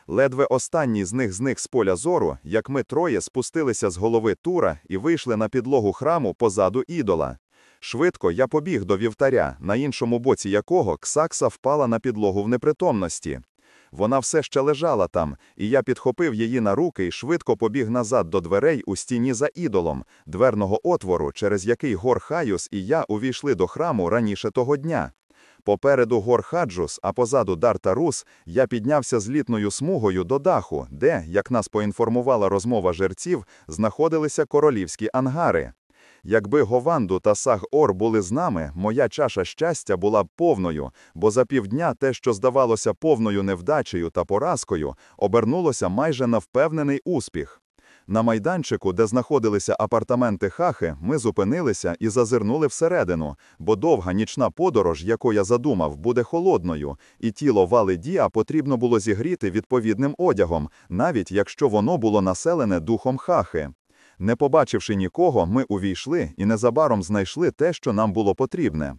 Ледве останній з них зник з поля зору, як ми троє спустилися з голови Тура і вийшли на підлогу храму позаду ідола. Швидко я побіг до вівтаря, на іншому боці якого Ксакса впала на підлогу в непритомності. Вона все ще лежала там, і я підхопив її на руки і швидко побіг назад до дверей у стіні за ідолом, дверного отвору, через який Гор Хаюс і я увійшли до храму раніше того дня. Попереду гор Хаджус, а позаду Дарта Рус, я піднявся з літною смугою до даху, де, як нас поінформувала розмова жерців, знаходилися королівські ангари. Якби Гованду та Саг-Ор були з нами, моя чаша щастя була б повною, бо за півдня те, що здавалося повною невдачею та поразкою, обернулося майже на впевнений успіх. На майданчику, де знаходилися апартаменти хахи, ми зупинилися і зазирнули всередину, бо довга нічна подорож, яку я задумав, буде холодною, і тіло вали Діа потрібно було зігріти відповідним одягом, навіть якщо воно було населене духом хахи. Не побачивши нікого, ми увійшли і незабаром знайшли те, що нам було потрібне.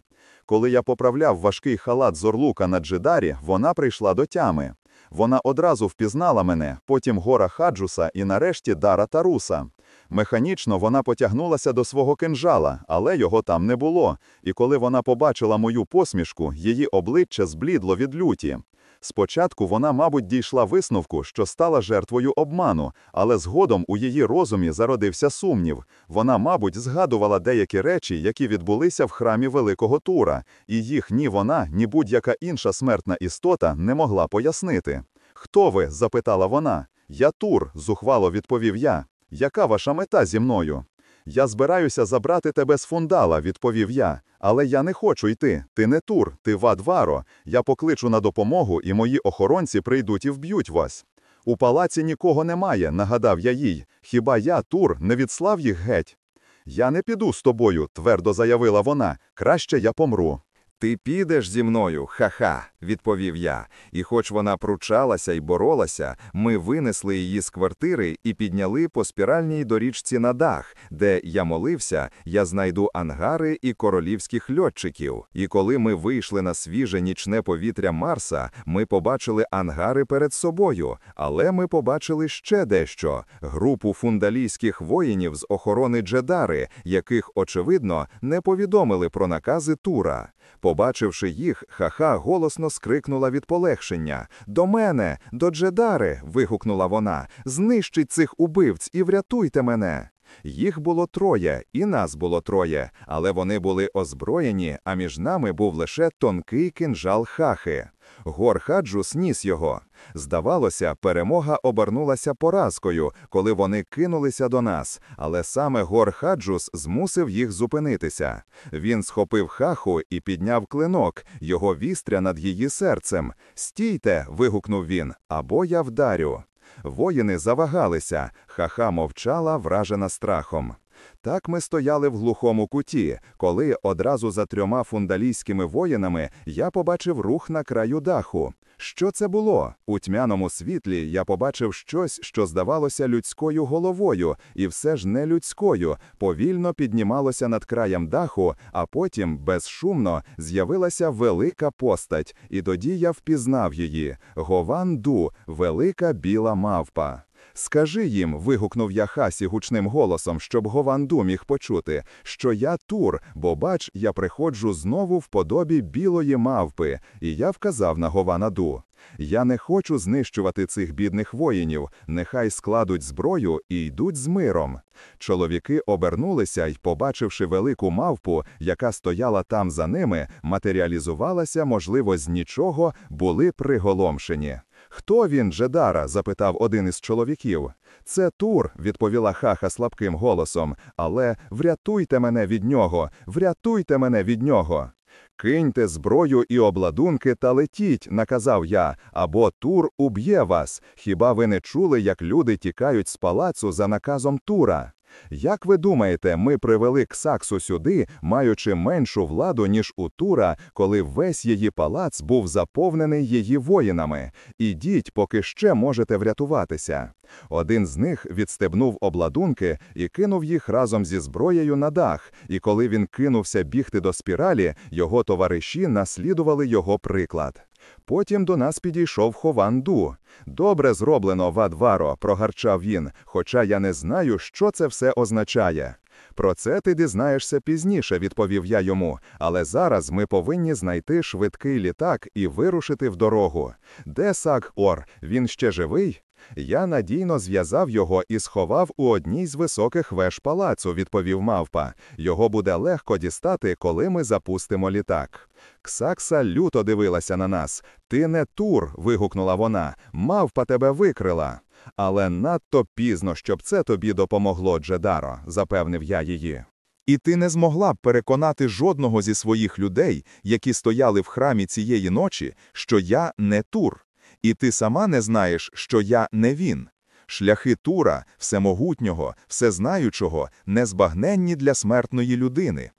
Коли я поправляв важкий халат з орлука на Джидарі, вона прийшла до тями. Вона одразу впізнала мене, потім гора Хаджуса і нарешті Дара Таруса. Механічно вона потягнулася до свого кинжала, але його там не було, і коли вона побачила мою посмішку, її обличчя зблідло від люті. Спочатку вона, мабуть, дійшла висновку, що стала жертвою обману, але згодом у її розумі зародився сумнів. Вона, мабуть, згадувала деякі речі, які відбулися в храмі Великого Тура, і їх ні вона, ні будь-яка інша смертна істота не могла пояснити. Хто ви? запитала вона. Я Тур, зухвало відповів я. Яка ваша мета зі мною? Я збираюся забрати тебе з фундала, відповів я. Але я не хочу йти. Ти не тур, ти Вадваро. Я покличу на допомогу, і мої охоронці прийдуть і вб'ють вас. У палаці нікого немає, нагадав я їй. Хіба я, Тур, не відслав їх геть? Я не піду з тобою, твердо заявила вона. Краще я помру. Ти підеш зі мною, ха-ха, відповів я. І хоч вона пручалася і боролася, ми винесли її з квартири і підняли по спіральній доріжці на дах, де я молився, я знайду ангари і королівських льотчиків. І коли ми вийшли на свіже нічне повітря Марса, ми побачили ангари перед собою, але ми побачили ще дещо: групу фундалійських воїнів з охорони Джедари, яких, очевидно, не повідомили про накази Тура. Побачивши їх, хаха голосно скрикнула від полегшення. До мене, до Джедари. вигукнула вона. Знищіть цих убивць і врятуйте мене. Їх було троє, і нас було троє, але вони були озброєні, а між нами був лише тонкий кинжал хахи. Гор Хаджус ніс його. Здавалося, перемога обернулася поразкою, коли вони кинулися до нас, але саме Гор Хаджус змусив їх зупинитися. Він схопив хаху і підняв клинок, його вістря над її серцем. Стійте. вигукнув він, або я вдарю. Воїни завагалися, хаха мовчала, вражена страхом. Так ми стояли в глухому куті, коли одразу за трьома фундалійськими воїнами я побачив рух на краю даху. Що це було? У тьмяному світлі я побачив щось, що здавалося людською головою, і все ж не людською, повільно піднімалося над краєм даху, а потім, безшумно, з'явилася велика постать, і тоді я впізнав її Гован Ду, велика біла мавпа. Скажи їм, вигукнув я Хасі гучним голосом, щоб Гованду міг почути, що я Тур, бо бач, я приходжу знову в подобі білої мавпи, і я вказав на Гованаду. Я не хочу знищувати цих бідних воїнів, нехай складуть зброю і йдуть з миром. Чоловіки обернулися й, побачивши велику мавпу, яка стояла там за ними, матеріалізувалася, можливо, з нічого, були приголомшені. Хто він, Джедара? запитав один із чоловіків. Це Тур, відповіла хаха слабким голосом, але врятуйте мене від нього, врятуйте мене від нього. Киньте зброю і обладунки та летіть, наказав я, або Тур уб'є вас. Хіба ви не чули, як люди тікають з палацу за наказом Тура? Як ви думаєте, ми привели Ксаксу сюди, маючи меншу владу, ніж у Тура, коли весь її палац був заповнений її воїнами? Ідіть, поки ще можете врятуватися. Один з них відстебнув обладунки і кинув їх разом зі зброєю на дах, і коли він кинувся бігти до спіралі, його товариші наслідували його приклад. Потім до нас підійшов Хованду. Добре зроблено, Вадваро, прогарчав він, хоча я не знаю, що це все означає. Про це ти дізнаєшся пізніше, відповів я йому, але зараз ми повинні знайти швидкий літак і вирушити в дорогу. Де Сак Ор? Він ще живий? Я надійно зв'язав його і сховав у одній з високих веж палацу, відповів мавпа. Його буде легко дістати, коли ми запустимо літак. Ксакса люто дивилася на нас. Ти не тур. вигукнула вона. Мавпа тебе викрила. Але надто пізно, щоб це тобі допомогло, Джедаро, запевнив я її. І ти не змогла б переконати жодного зі своїх людей, які стояли в храмі цієї ночі, що я не Тур. І ти сама не знаєш, що я не він. Шляхи Тура, всемогутнього, всезнаючого, незбагненні для смертної людини.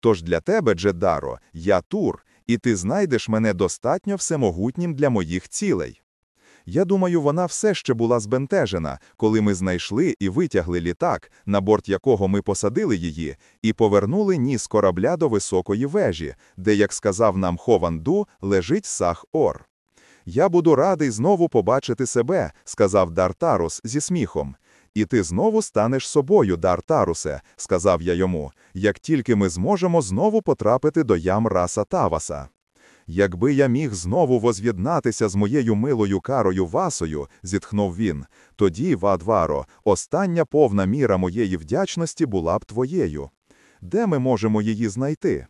Тож для тебе, Джедаро, я Тур, і ти знайдеш мене достатньо всемогутнім для моїх цілей. Я думаю, вона все ще була збентежена, коли ми знайшли і витягли літак, на борт якого ми посадили її, і повернули ніс корабля до високої вежі, де, як сказав нам Хованду, лежить Сах-Ор. Я буду радий знову побачити себе, сказав Дартарус зі сміхом. І ти знову станеш собою, Дартарусе, сказав я йому, як тільки ми зможемо знову потрапити до ям раса Таваса. Якби я міг знову воз'єднатися з моєю милою карою Васою, зітхнув він, тоді, Вадваро, остання повна міра моєї вдячності була б твоєю. Де ми можемо її знайти?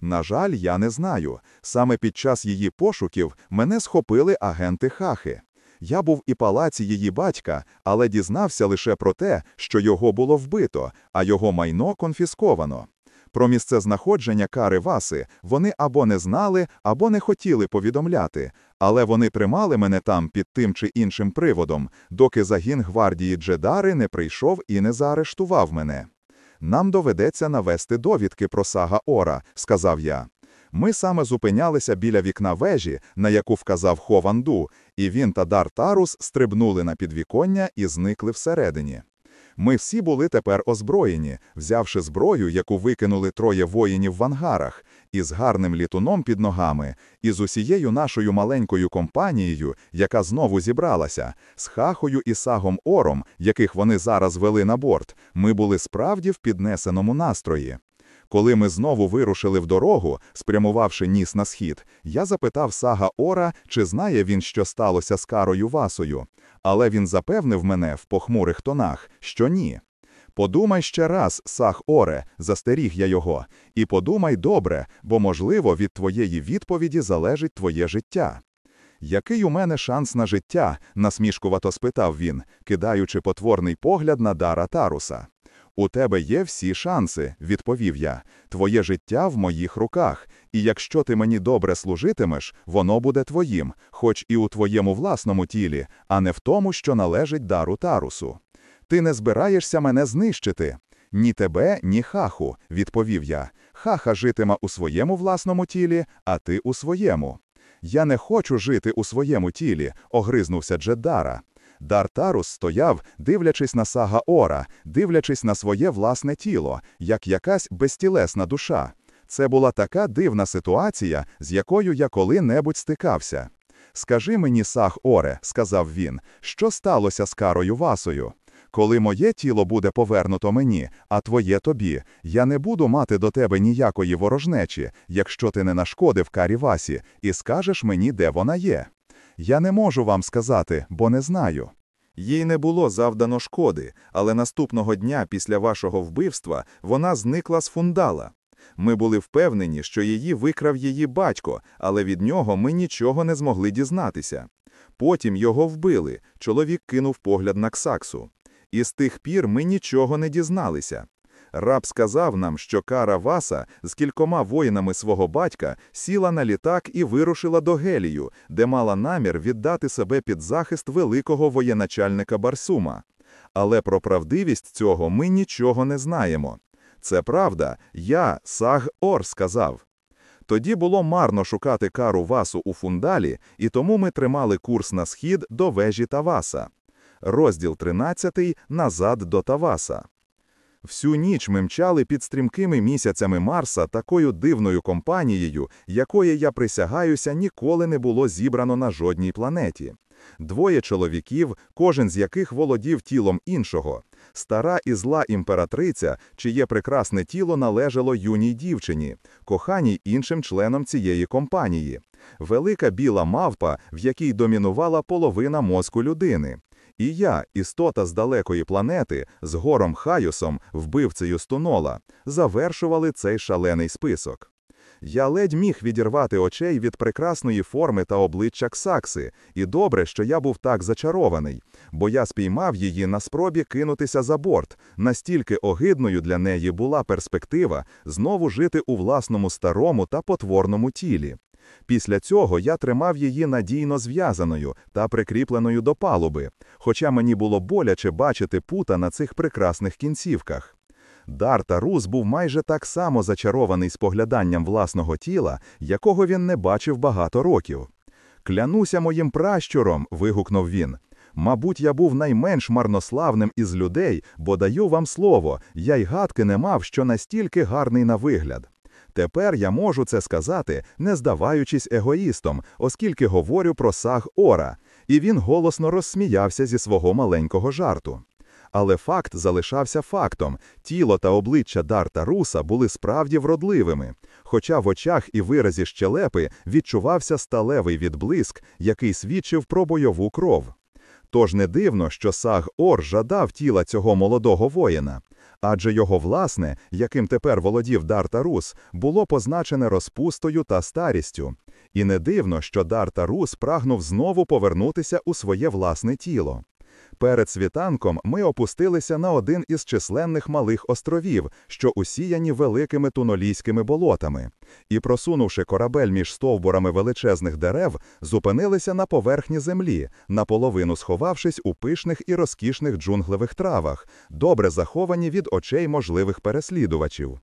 На жаль, я не знаю. Саме під час її пошуків мене схопили агенти хахи. Я був і палаці її батька, але дізнався лише про те, що його було вбито, а його майно конфісковано. Про місце знаходження кари Васи вони або не знали, або не хотіли повідомляти, але вони тримали мене там під тим чи іншим приводом, доки загін гвардії Джедари не прийшов і не заарештував мене. Нам доведеться навести довідки про сага Ора, сказав я. Ми саме зупинялися біля вікна вежі, на яку вказав Хованду, і він та Дар Тарус стрибнули на підвіконня і зникли всередині. Ми всі були тепер озброєні, взявши зброю, яку викинули троє воїнів в ангарах, із гарним літуном під ногами, і з усією нашою маленькою компанією, яка знову зібралася, з хахою і сагом Ором, яких вони зараз вели на борт, ми були справді в піднесеному настрої. Коли ми знову вирушили в дорогу, спрямувавши ніс на схід, я запитав сага Ора, чи знає він, що сталося з карою Васою. Але він запевнив мене в похмурих тонах, що ні. Подумай ще раз, сах Оре, застеріг я його, і подумай добре, бо, можливо, від твоєї відповіді залежить твоє життя. Який у мене шанс на життя? насмішкувато спитав він, кидаючи потворний погляд на Дара Таруса. У тебе є всі шанси, відповів я. Твоє життя в моїх руках, і якщо ти мені добре служитимеш, воно буде твоїм, хоч і у твоєму власному тілі, а не в тому, що належить дару Тарусу. Ти не збираєшся мене знищити. Ні тебе, ні хаху, відповів я. Хаха житиме у своєму власному тілі, а ти у своєму. Я не хочу жити у своєму тілі, огризнувся Джеддара. Дартарус стояв, дивлячись на сага Ора, дивлячись на своє власне тіло, як якась безтілесна душа. Це була така дивна ситуація, з якою я коли-небудь стикався. Скажи мені, Сах Оре, сказав він, що сталося з Карою Васою? Коли моє тіло буде повернуто мені, а твоє тобі, я не буду мати до тебе ніякої ворожнечі, якщо ти не нашкодив Карі Васі, і скажеш мені, де вона є. Я не можу вам сказати, бо не знаю. Їй не було завдано шкоди, але наступного дня після вашого вбивства вона зникла з фундала. Ми були впевнені, що її викрав її батько, але від нього ми нічого не змогли дізнатися. Потім його вбили, чоловік кинув погляд на Ксаксу. І з тих пір ми нічого не дізналися. Раб сказав нам, що Кара Васа з кількома воїнами свого батька сіла на літак і вирушила до Гелію, де мала намір віддати себе під захист великого воєначальника Барсума. Але про правдивість цього ми нічого не знаємо. Це правда, я, Саг Ор, сказав. Тоді було марно шукати кару Васу у фундалі, і тому ми тримали курс на схід до вежі Таваса. Розділ 13 назад до Таваса. Всю ніч ми мчали під стрімкими місяцями Марса такою дивною компанією, якої, я присягаюся, ніколи не було зібрано на жодній планеті. Двоє чоловіків, кожен з яких володів тілом іншого. Стара і зла імператриця, чиє прекрасне тіло належало юній дівчині, коханій іншим членам цієї компанії. Велика біла мавпа, в якій домінувала половина мозку людини. І я, істота з далекої планети, з гором Хаюсом, вбивцею Стунола, завершували цей шалений список. Я ледь міг відірвати очей від прекрасної форми та обличчя Ксакси, і добре, що я був так зачарований, бо я спіймав її на спробі кинутися за борт, настільки огидною для неї була перспектива знову жити у власному старому та потворному тілі. Після цього я тримав її надійно зв'язаною та прикріпленою до палуби, хоча мені було боляче бачити пута на цих прекрасних кінцівках. Дар Тарус був майже так само зачарований спогляданням власного тіла, якого він не бачив багато років. Клянуся моїм пращуром, вигукнув він. Мабуть, я був найменш марнославним із людей, бо даю вам слово, я й гадки не мав, що настільки гарний на вигляд. Тепер я можу це сказати, не здаваючись егоїстом, оскільки говорю про саг Ора, і він голосно розсміявся зі свого маленького жарту. Але факт залишався фактом: тіло та обличчя Дарта Руса були справді вродливими, хоча в очах і виразі щелепи відчувався сталевий відблиск, який свідчив про бойову кров. Тож не дивно, що саг Ор жадав тіла цього молодого воїна, адже його власне, яким тепер володів Дарта Рус, було позначене розпустою та старістю. І не дивно, що Дарта Рус прагнув знову повернутися у своє власне тіло. Перед світанком ми опустилися на один із численних малих островів, що усіяні великими тунолійськими болотами, і, просунувши корабель між стовбурами величезних дерев, зупинилися на поверхні землі, наполовину сховавшись у пишних і розкішних джунглевих травах, добре заховані від очей можливих переслідувачів.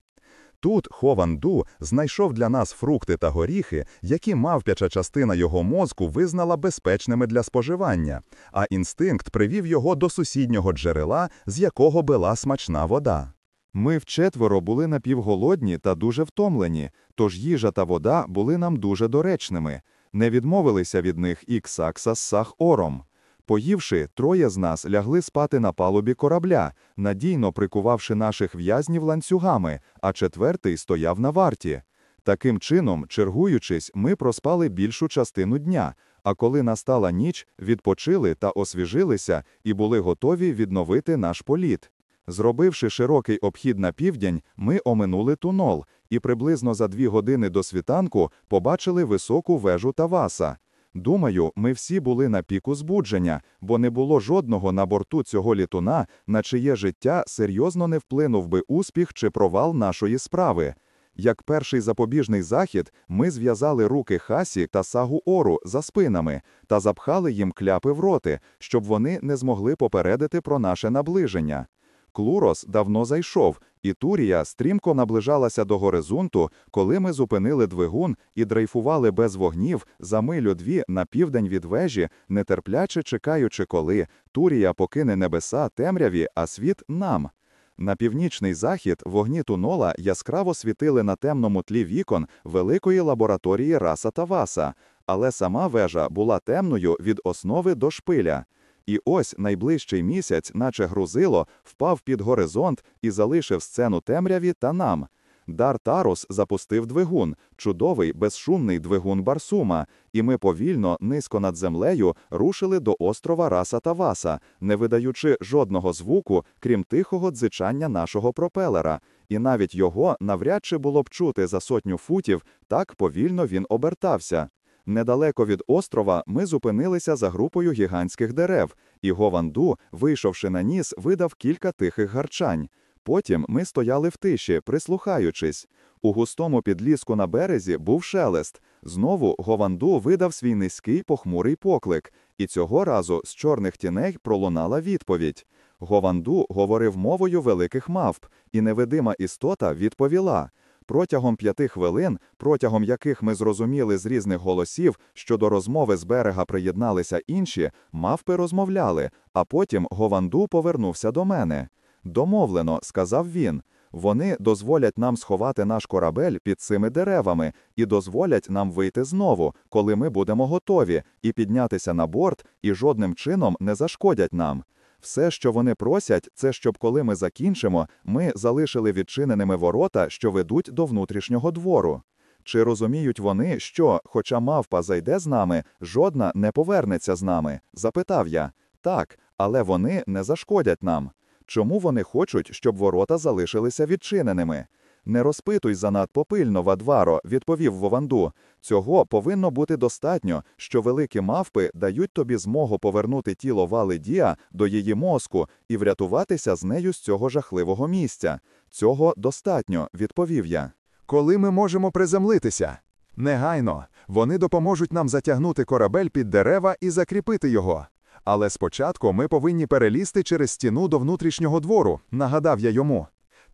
Тут Хован Ду знайшов для нас фрукти та горіхи, які мавпяча частина його мозку визнала безпечними для споживання, а інстинкт привів його до сусіднього джерела, з якого била смачна вода. Ми вчетверо були напівголодні та дуже втомлені, тож їжа та вода були нам дуже доречними. Не відмовилися від них і Ксакса з Сах-Ором. Поївши, троє з нас лягли спати на палубі корабля, надійно прикувавши наших в'язнів ланцюгами, а четвертий стояв на варті. Таким чином, чергуючись, ми проспали більшу частину дня, а коли настала ніч, відпочили та освіжилися і були готові відновити наш політ. Зробивши широкий обхід на південь, ми оминули тунол і приблизно за дві години до світанку побачили високу вежу Таваса. Думаю, ми всі були на піку збудження, бо не було жодного на борту цього літуна, на чиє життя серйозно не вплинув би успіх чи провал нашої справи. Як перший запобіжний захід, ми зв'язали руки Хасі та Сагу Ору за спинами та запхали їм кляпи в роти, щоб вони не змогли попередити про наше наближення. Клурос давно зайшов, і Турія стрімко наближалася до горизонту, коли ми зупинили двигун і дрейфували без вогнів за милю-дві на південь від вежі, нетерпляче чекаючи, коли Турія покине небеса темряві, а світ нам. На північний захід вогні тунола яскраво світили на темному тлі вікон великої лабораторії Раса Таваса, але сама вежа була темною від основи до шпиля. І ось найближчий місяць, наче грузило, впав під горизонт і залишив сцену темряві та нам. Дар Тарус запустив двигун, чудовий безшумний двигун Барсума, і ми повільно, низько над землею, рушили до острова Раса та Васа, не видаючи жодного звуку, крім тихого дзичання нашого пропелера, і навіть його навряд чи було б чути за сотню футів, так повільно він обертався. Недалеко від острова ми зупинилися за групою гігантських дерев, і Гованду, вийшовши на ніс, видав кілька тихих гарчань. Потім ми стояли в тиші, прислухаючись. У густому підліску на березі був шелест. Знову Гованду видав свій низький похмурий поклик, і цього разу з чорних тіней пролунала відповідь. Гованду говорив мовою великих мавп, і невидима істота відповіла. Протягом п'яти хвилин, протягом яких ми зрозуміли з різних голосів, що до розмови з берега приєдналися інші, мавпи розмовляли, а потім Гованду повернувся до мене. Домовлено, сказав він. Вони дозволять нам сховати наш корабель під цими деревами і дозволять нам вийти знову, коли ми будемо готові, і піднятися на борт, і жодним чином не зашкодять нам. Все, що вони просять, це щоб коли ми закінчимо, ми залишили відчиненими ворота, що ведуть до внутрішнього двору. Чи розуміють вони, що, хоча мавпа зайде з нами, жодна не повернеться з нами? запитав я. Так, але вони не зашкодять нам. Чому вони хочуть, щоб ворота залишилися відчиненими? Не розпитуй занадто пильно, Вадваро, відповів Вованду. Цього повинно бути достатньо, що великі мавпи дають тобі змогу повернути тіло Вали Діа до її мозку і врятуватися з нею з цього жахливого місця. Цього достатньо, відповів я. Коли ми можемо приземлитися? Негайно. Вони допоможуть нам затягнути корабель під дерева і закріпити його. Але спочатку ми повинні перелізти через стіну до внутрішнього двору, нагадав я йому.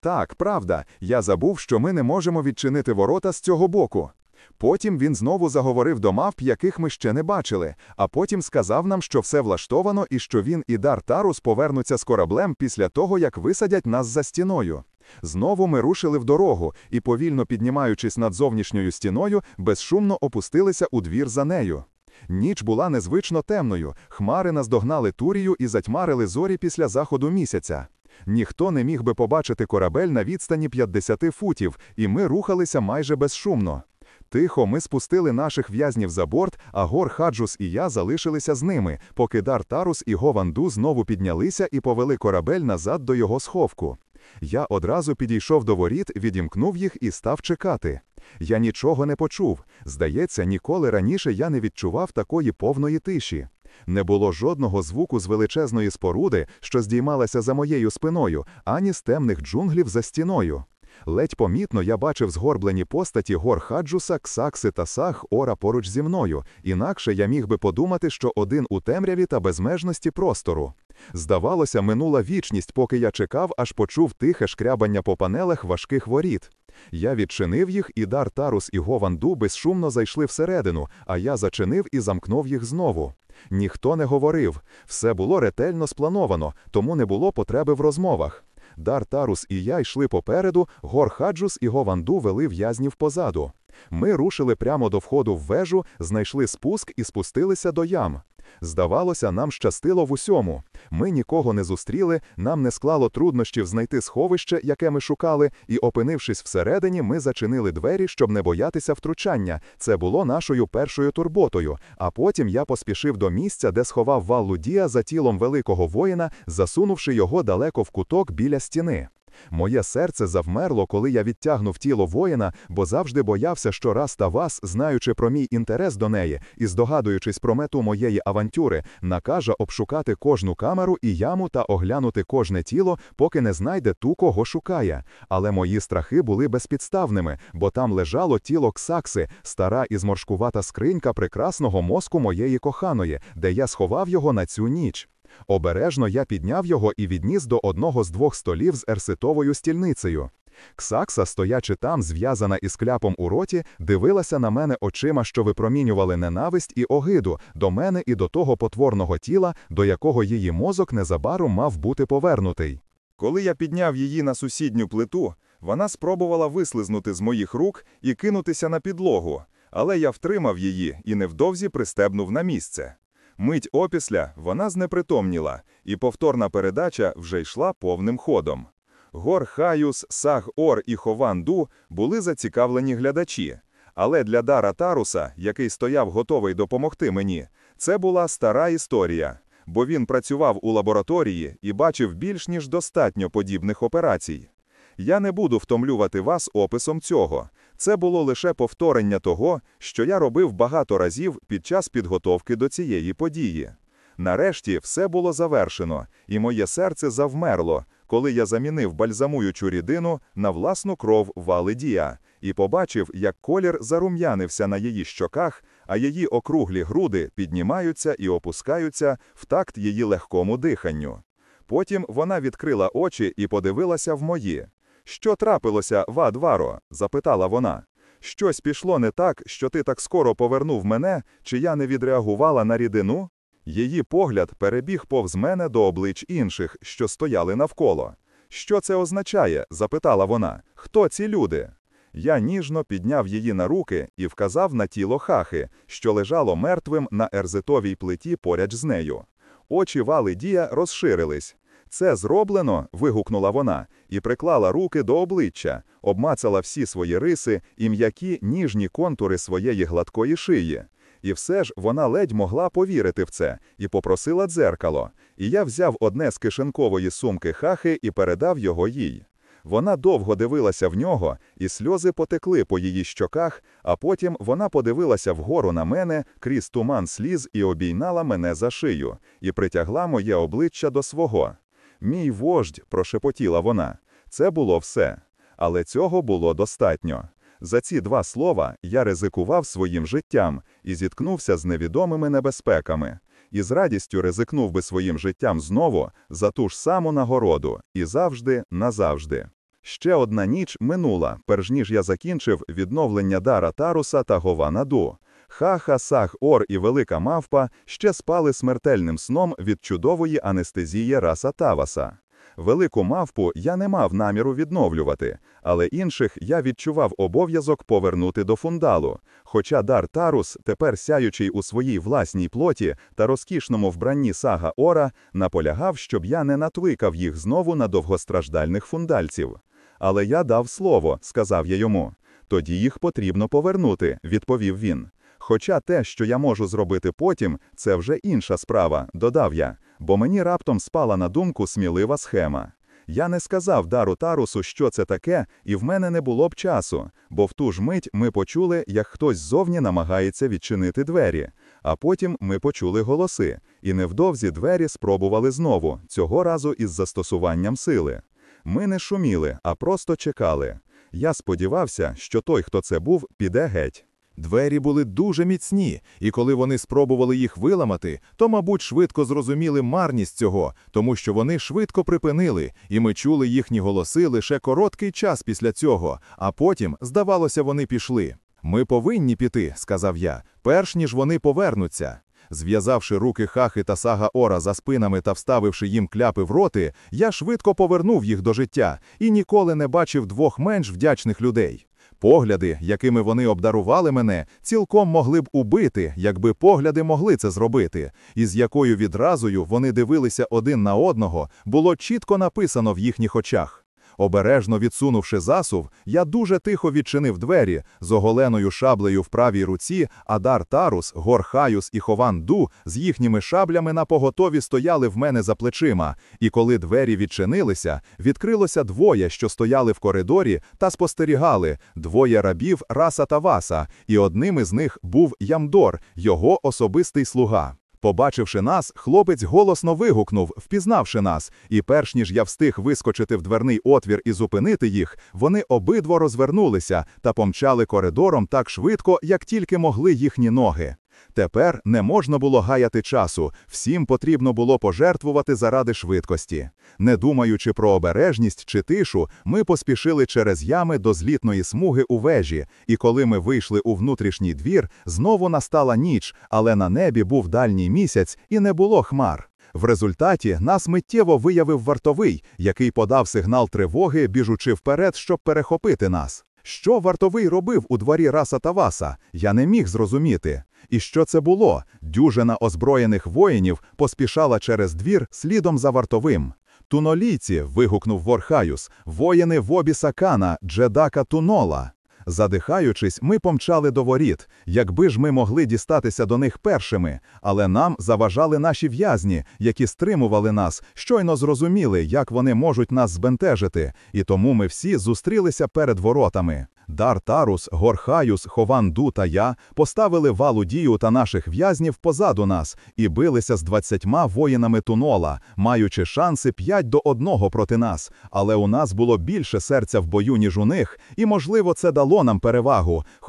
Так, правда, я забув, що ми не можемо відчинити ворота з цього боку. Потім він знову заговорив до мавп, яких ми ще не бачили, а потім сказав нам, що все влаштовано і що він і Дар Тарус повернуться з кораблем після того, як висадять нас за стіною. Знову ми рушили в дорогу і, повільно піднімаючись над зовнішньою стіною, безшумно опустилися у двір за нею. Ніч була незвично темною, хмари наздогнали Турію і затьмарили зорі після заходу місяця. Ніхто не міг би побачити корабель на відстані 50 футів, і ми рухалися майже безшумно. Тихо ми спустили наших в'язнів за борт, а Гор Хаджус і я залишилися з ними, поки Дар Тарус і Гованду знову піднялися і повели корабель назад до його сховку. Я одразу підійшов до воріт, відімкнув їх і став чекати. Я нічого не почув. Здається, ніколи раніше я не відчував такої повної тиші. Не було жодного звуку з величезної споруди, що здіймалася за моєю спиною, ані з темних джунглів за стіною. Ледь помітно я бачив згорблені постаті гор Хаджуса, Ксакси та Сах ора поруч зі мною, інакше я міг би подумати, що один у темряві та безмежності простору. Здавалося, минула вічність, поки я чекав, аж почув тихе шкрябання по панелах важких воріт. Я відчинив їх, і Дар Тарус і Гованду безшумно зайшли всередину, а я зачинив і замкнув їх знову. Ніхто не говорив, все було ретельно сплановано, тому не було потреби в розмовах. Дар Тарус і я йшли попереду, Гор Хаджус і Гованду вели в'язнів позаду. Ми рушили прямо до входу в вежу, знайшли спуск і спустилися до ям. Здавалося, нам щастило в усьому. Ми нікого не зустріли, нам не склало труднощів знайти сховище, яке ми шукали, і, опинившись всередині, ми зачинили двері, щоб не боятися втручання. Це було нашою першою турботою. А потім я поспішив до місця, де сховав Валлу Дія за тілом великого воїна, засунувши його далеко в куток біля стіни. Моє серце завмерло, коли я відтягнув тіло воїна, бо завжди боявся, що раз та вас, знаючи про мій інтерес до неї і здогадуючись про мету моєї авантюри, накаже обшукати кожну камеру і яму та оглянути кожне тіло, поки не знайде ту, кого шукає. Але мої страхи були безпідставними, бо там лежало тіло Ксакси, стара і зморшкувата скринька прекрасного мозку моєї коханої, де я сховав його на цю ніч. Обережно я підняв його і відніс до одного з двох столів з ерситовою стільницею. Ксакса, стоячи там, зв'язана із кляпом у роті, дивилася на мене очима, що випромінювали ненависть і огиду до мене і до того потворного тіла, до якого її мозок незабаром мав бути повернутий. Коли я підняв її на сусідню плиту, вона спробувала вислизнути з моїх рук і кинутися на підлогу, Але я втримав її і невдовзі пристебнув на місце. Мить опісля вона знепритомніла, і повторна передача вже йшла повним ходом. Гор Хаюс, Саг Ор і Хован Ду були зацікавлені глядачі. Але для Дара Таруса, який стояв готовий допомогти мені, це була стара історія, бо він працював у лабораторії і бачив більш ніж достатньо подібних операцій. Я не буду втомлювати вас описом цього. Це було лише повторення того, що я робив багато разів під час підготовки до цієї події. Нарешті все було завершено, і моє серце завмерло, коли я замінив бальзамуючу рідину на власну кров Вали Дія і побачив, як колір зарум'янився на її щоках, а її округлі груди піднімаються і опускаються в такт її легкому диханню. Потім вона відкрила очі і подивилася в мої. Що трапилося, Вадваро? запитала вона. Щось пішло не так, що ти так скоро повернув мене, чи я не відреагувала на рідину? Її погляд перебіг повз мене до облич інших, що стояли навколо. Що це означає? запитала вона. Хто ці люди? Я ніжно підняв її на руки і вказав на тіло хахи, що лежало мертвим на ерзитовій плиті поряд з нею. Очі вали дія розширились. Це зроблено, вигукнула вона, і приклала руки до обличчя, обмацала всі свої риси і м'які ніжні контури своєї гладкої шиї. І все ж вона ледь могла повірити в це і попросила дзеркало. І я взяв одне з кишенкової сумки хахи і передав його їй. Вона довго дивилася в нього, і сльози потекли по її щоках, а потім вона подивилася вгору на мене крізь туман сліз і обійнала мене за шию, і притягла моє обличчя до свого. Мій вождь, прошепотіла вона. Це було все. Але цього було достатньо. За ці два слова я ризикував своїм життям і зіткнувся з невідомими небезпеками. І з радістю ризикнув би своїм життям знову за ту ж саму нагороду, і завжди, назавжди. Ще одна ніч минула, перш ніж я закінчив відновлення дара Таруса та Гована Ду. Хаха, Сах, Ор і Велика Мавпа ще спали смертельним сном від чудової анестезії раса Таваса. Велику мавпу я не мав наміру відновлювати, але інших я відчував обов'язок повернути до фундалу. Хоча дар Тарус, тепер сяючий у своїй власній плоті та розкішному вбранні сага Ора, наполягав, щоб я не натвикав їх знову на довгостраждальних фундальців. Але я дав слово, сказав я йому. Тоді їх потрібно повернути, відповів він. Хоча те, що я можу зробити потім, це вже інша справа, додав я, бо мені раптом спала на думку смілива схема. Я не сказав дару Тарусу, що це таке, і в мене не було б часу, бо в ту ж мить ми почули, як хтось ззовні намагається відчинити двері. А потім ми почули голоси, і невдовзі двері спробували знову, цього разу із застосуванням сили. Ми не шуміли, а просто чекали. Я сподівався, що той, хто це був, піде геть. Двері були дуже міцні, і коли вони спробували їх виламати, то, мабуть, швидко зрозуміли марність цього, тому що вони швидко припинили, і ми чули їхні голоси лише короткий час після цього, а потім, здавалося, вони пішли. Ми повинні піти, сказав я, перш ніж вони повернуться. Зв'язавши руки хахи та сага Ора за спинами та вставивши їм кляпи в роти, я швидко повернув їх до життя і ніколи не бачив двох менш вдячних людей. Погляди, якими вони обдарували мене, цілком могли б убити, якби погляди могли це зробити, і з якою відразою вони дивилися один на одного, було чітко написано в їхніх очах. Обережно відсунувши засув, я дуже тихо відчинив двері з оголеною шаблею в правій руці, Адар Тарус, Горхаюс і Хован Ду з їхніми шаблями на поготові стояли в мене за плечима. І коли двері відчинилися, відкрилося двоє, що стояли в коридорі та спостерігали двоє рабів Раса та Васа, і одним із них був Ямдор, його особистий слуга. Побачивши нас, хлопець голосно вигукнув, впізнавши нас, і перш ніж я встиг вискочити в дверний отвір і зупинити їх, вони обидво розвернулися та помчали коридором так швидко, як тільки могли їхні ноги. Тепер не можна було гаяти часу, всім потрібно було пожертвувати заради швидкості. Не думаючи про обережність чи тишу, ми поспішили через ями до злітної смуги у вежі, і коли ми вийшли у внутрішній двір, знову настала ніч, але на небі був дальній місяць і не було хмар. В результаті нас миттєво виявив вартовий, який подав сигнал тривоги, біжучи вперед, щоб перехопити нас. Що вартовий робив у дворі Раса Таваса? Я не міг зрозуміти. І що це було? Дюжина озброєних воїнів поспішала через двір слідом за вартовим. Тунолійці, вигукнув Ворхаюс, воїни Вобіса Кана, Джедака Тунола. Задихаючись, ми помчали до воріт. Якби ж ми могли дістатися до них першими, але нам заважали наші в'язні, які стримували нас, щойно зрозуміли, як вони можуть нас збентежити, і тому ми всі зустрілися перед воротами. Дар Тарус, Горхаюс, Хованду та я поставили валу дію та наших в'язнів позаду нас і билися з двадцятьма воїнами Тунола, маючи шанси 5 до 1 проти нас. Але у нас було більше серця в бою, ніж у них, і, можливо, це дало нам перевагу.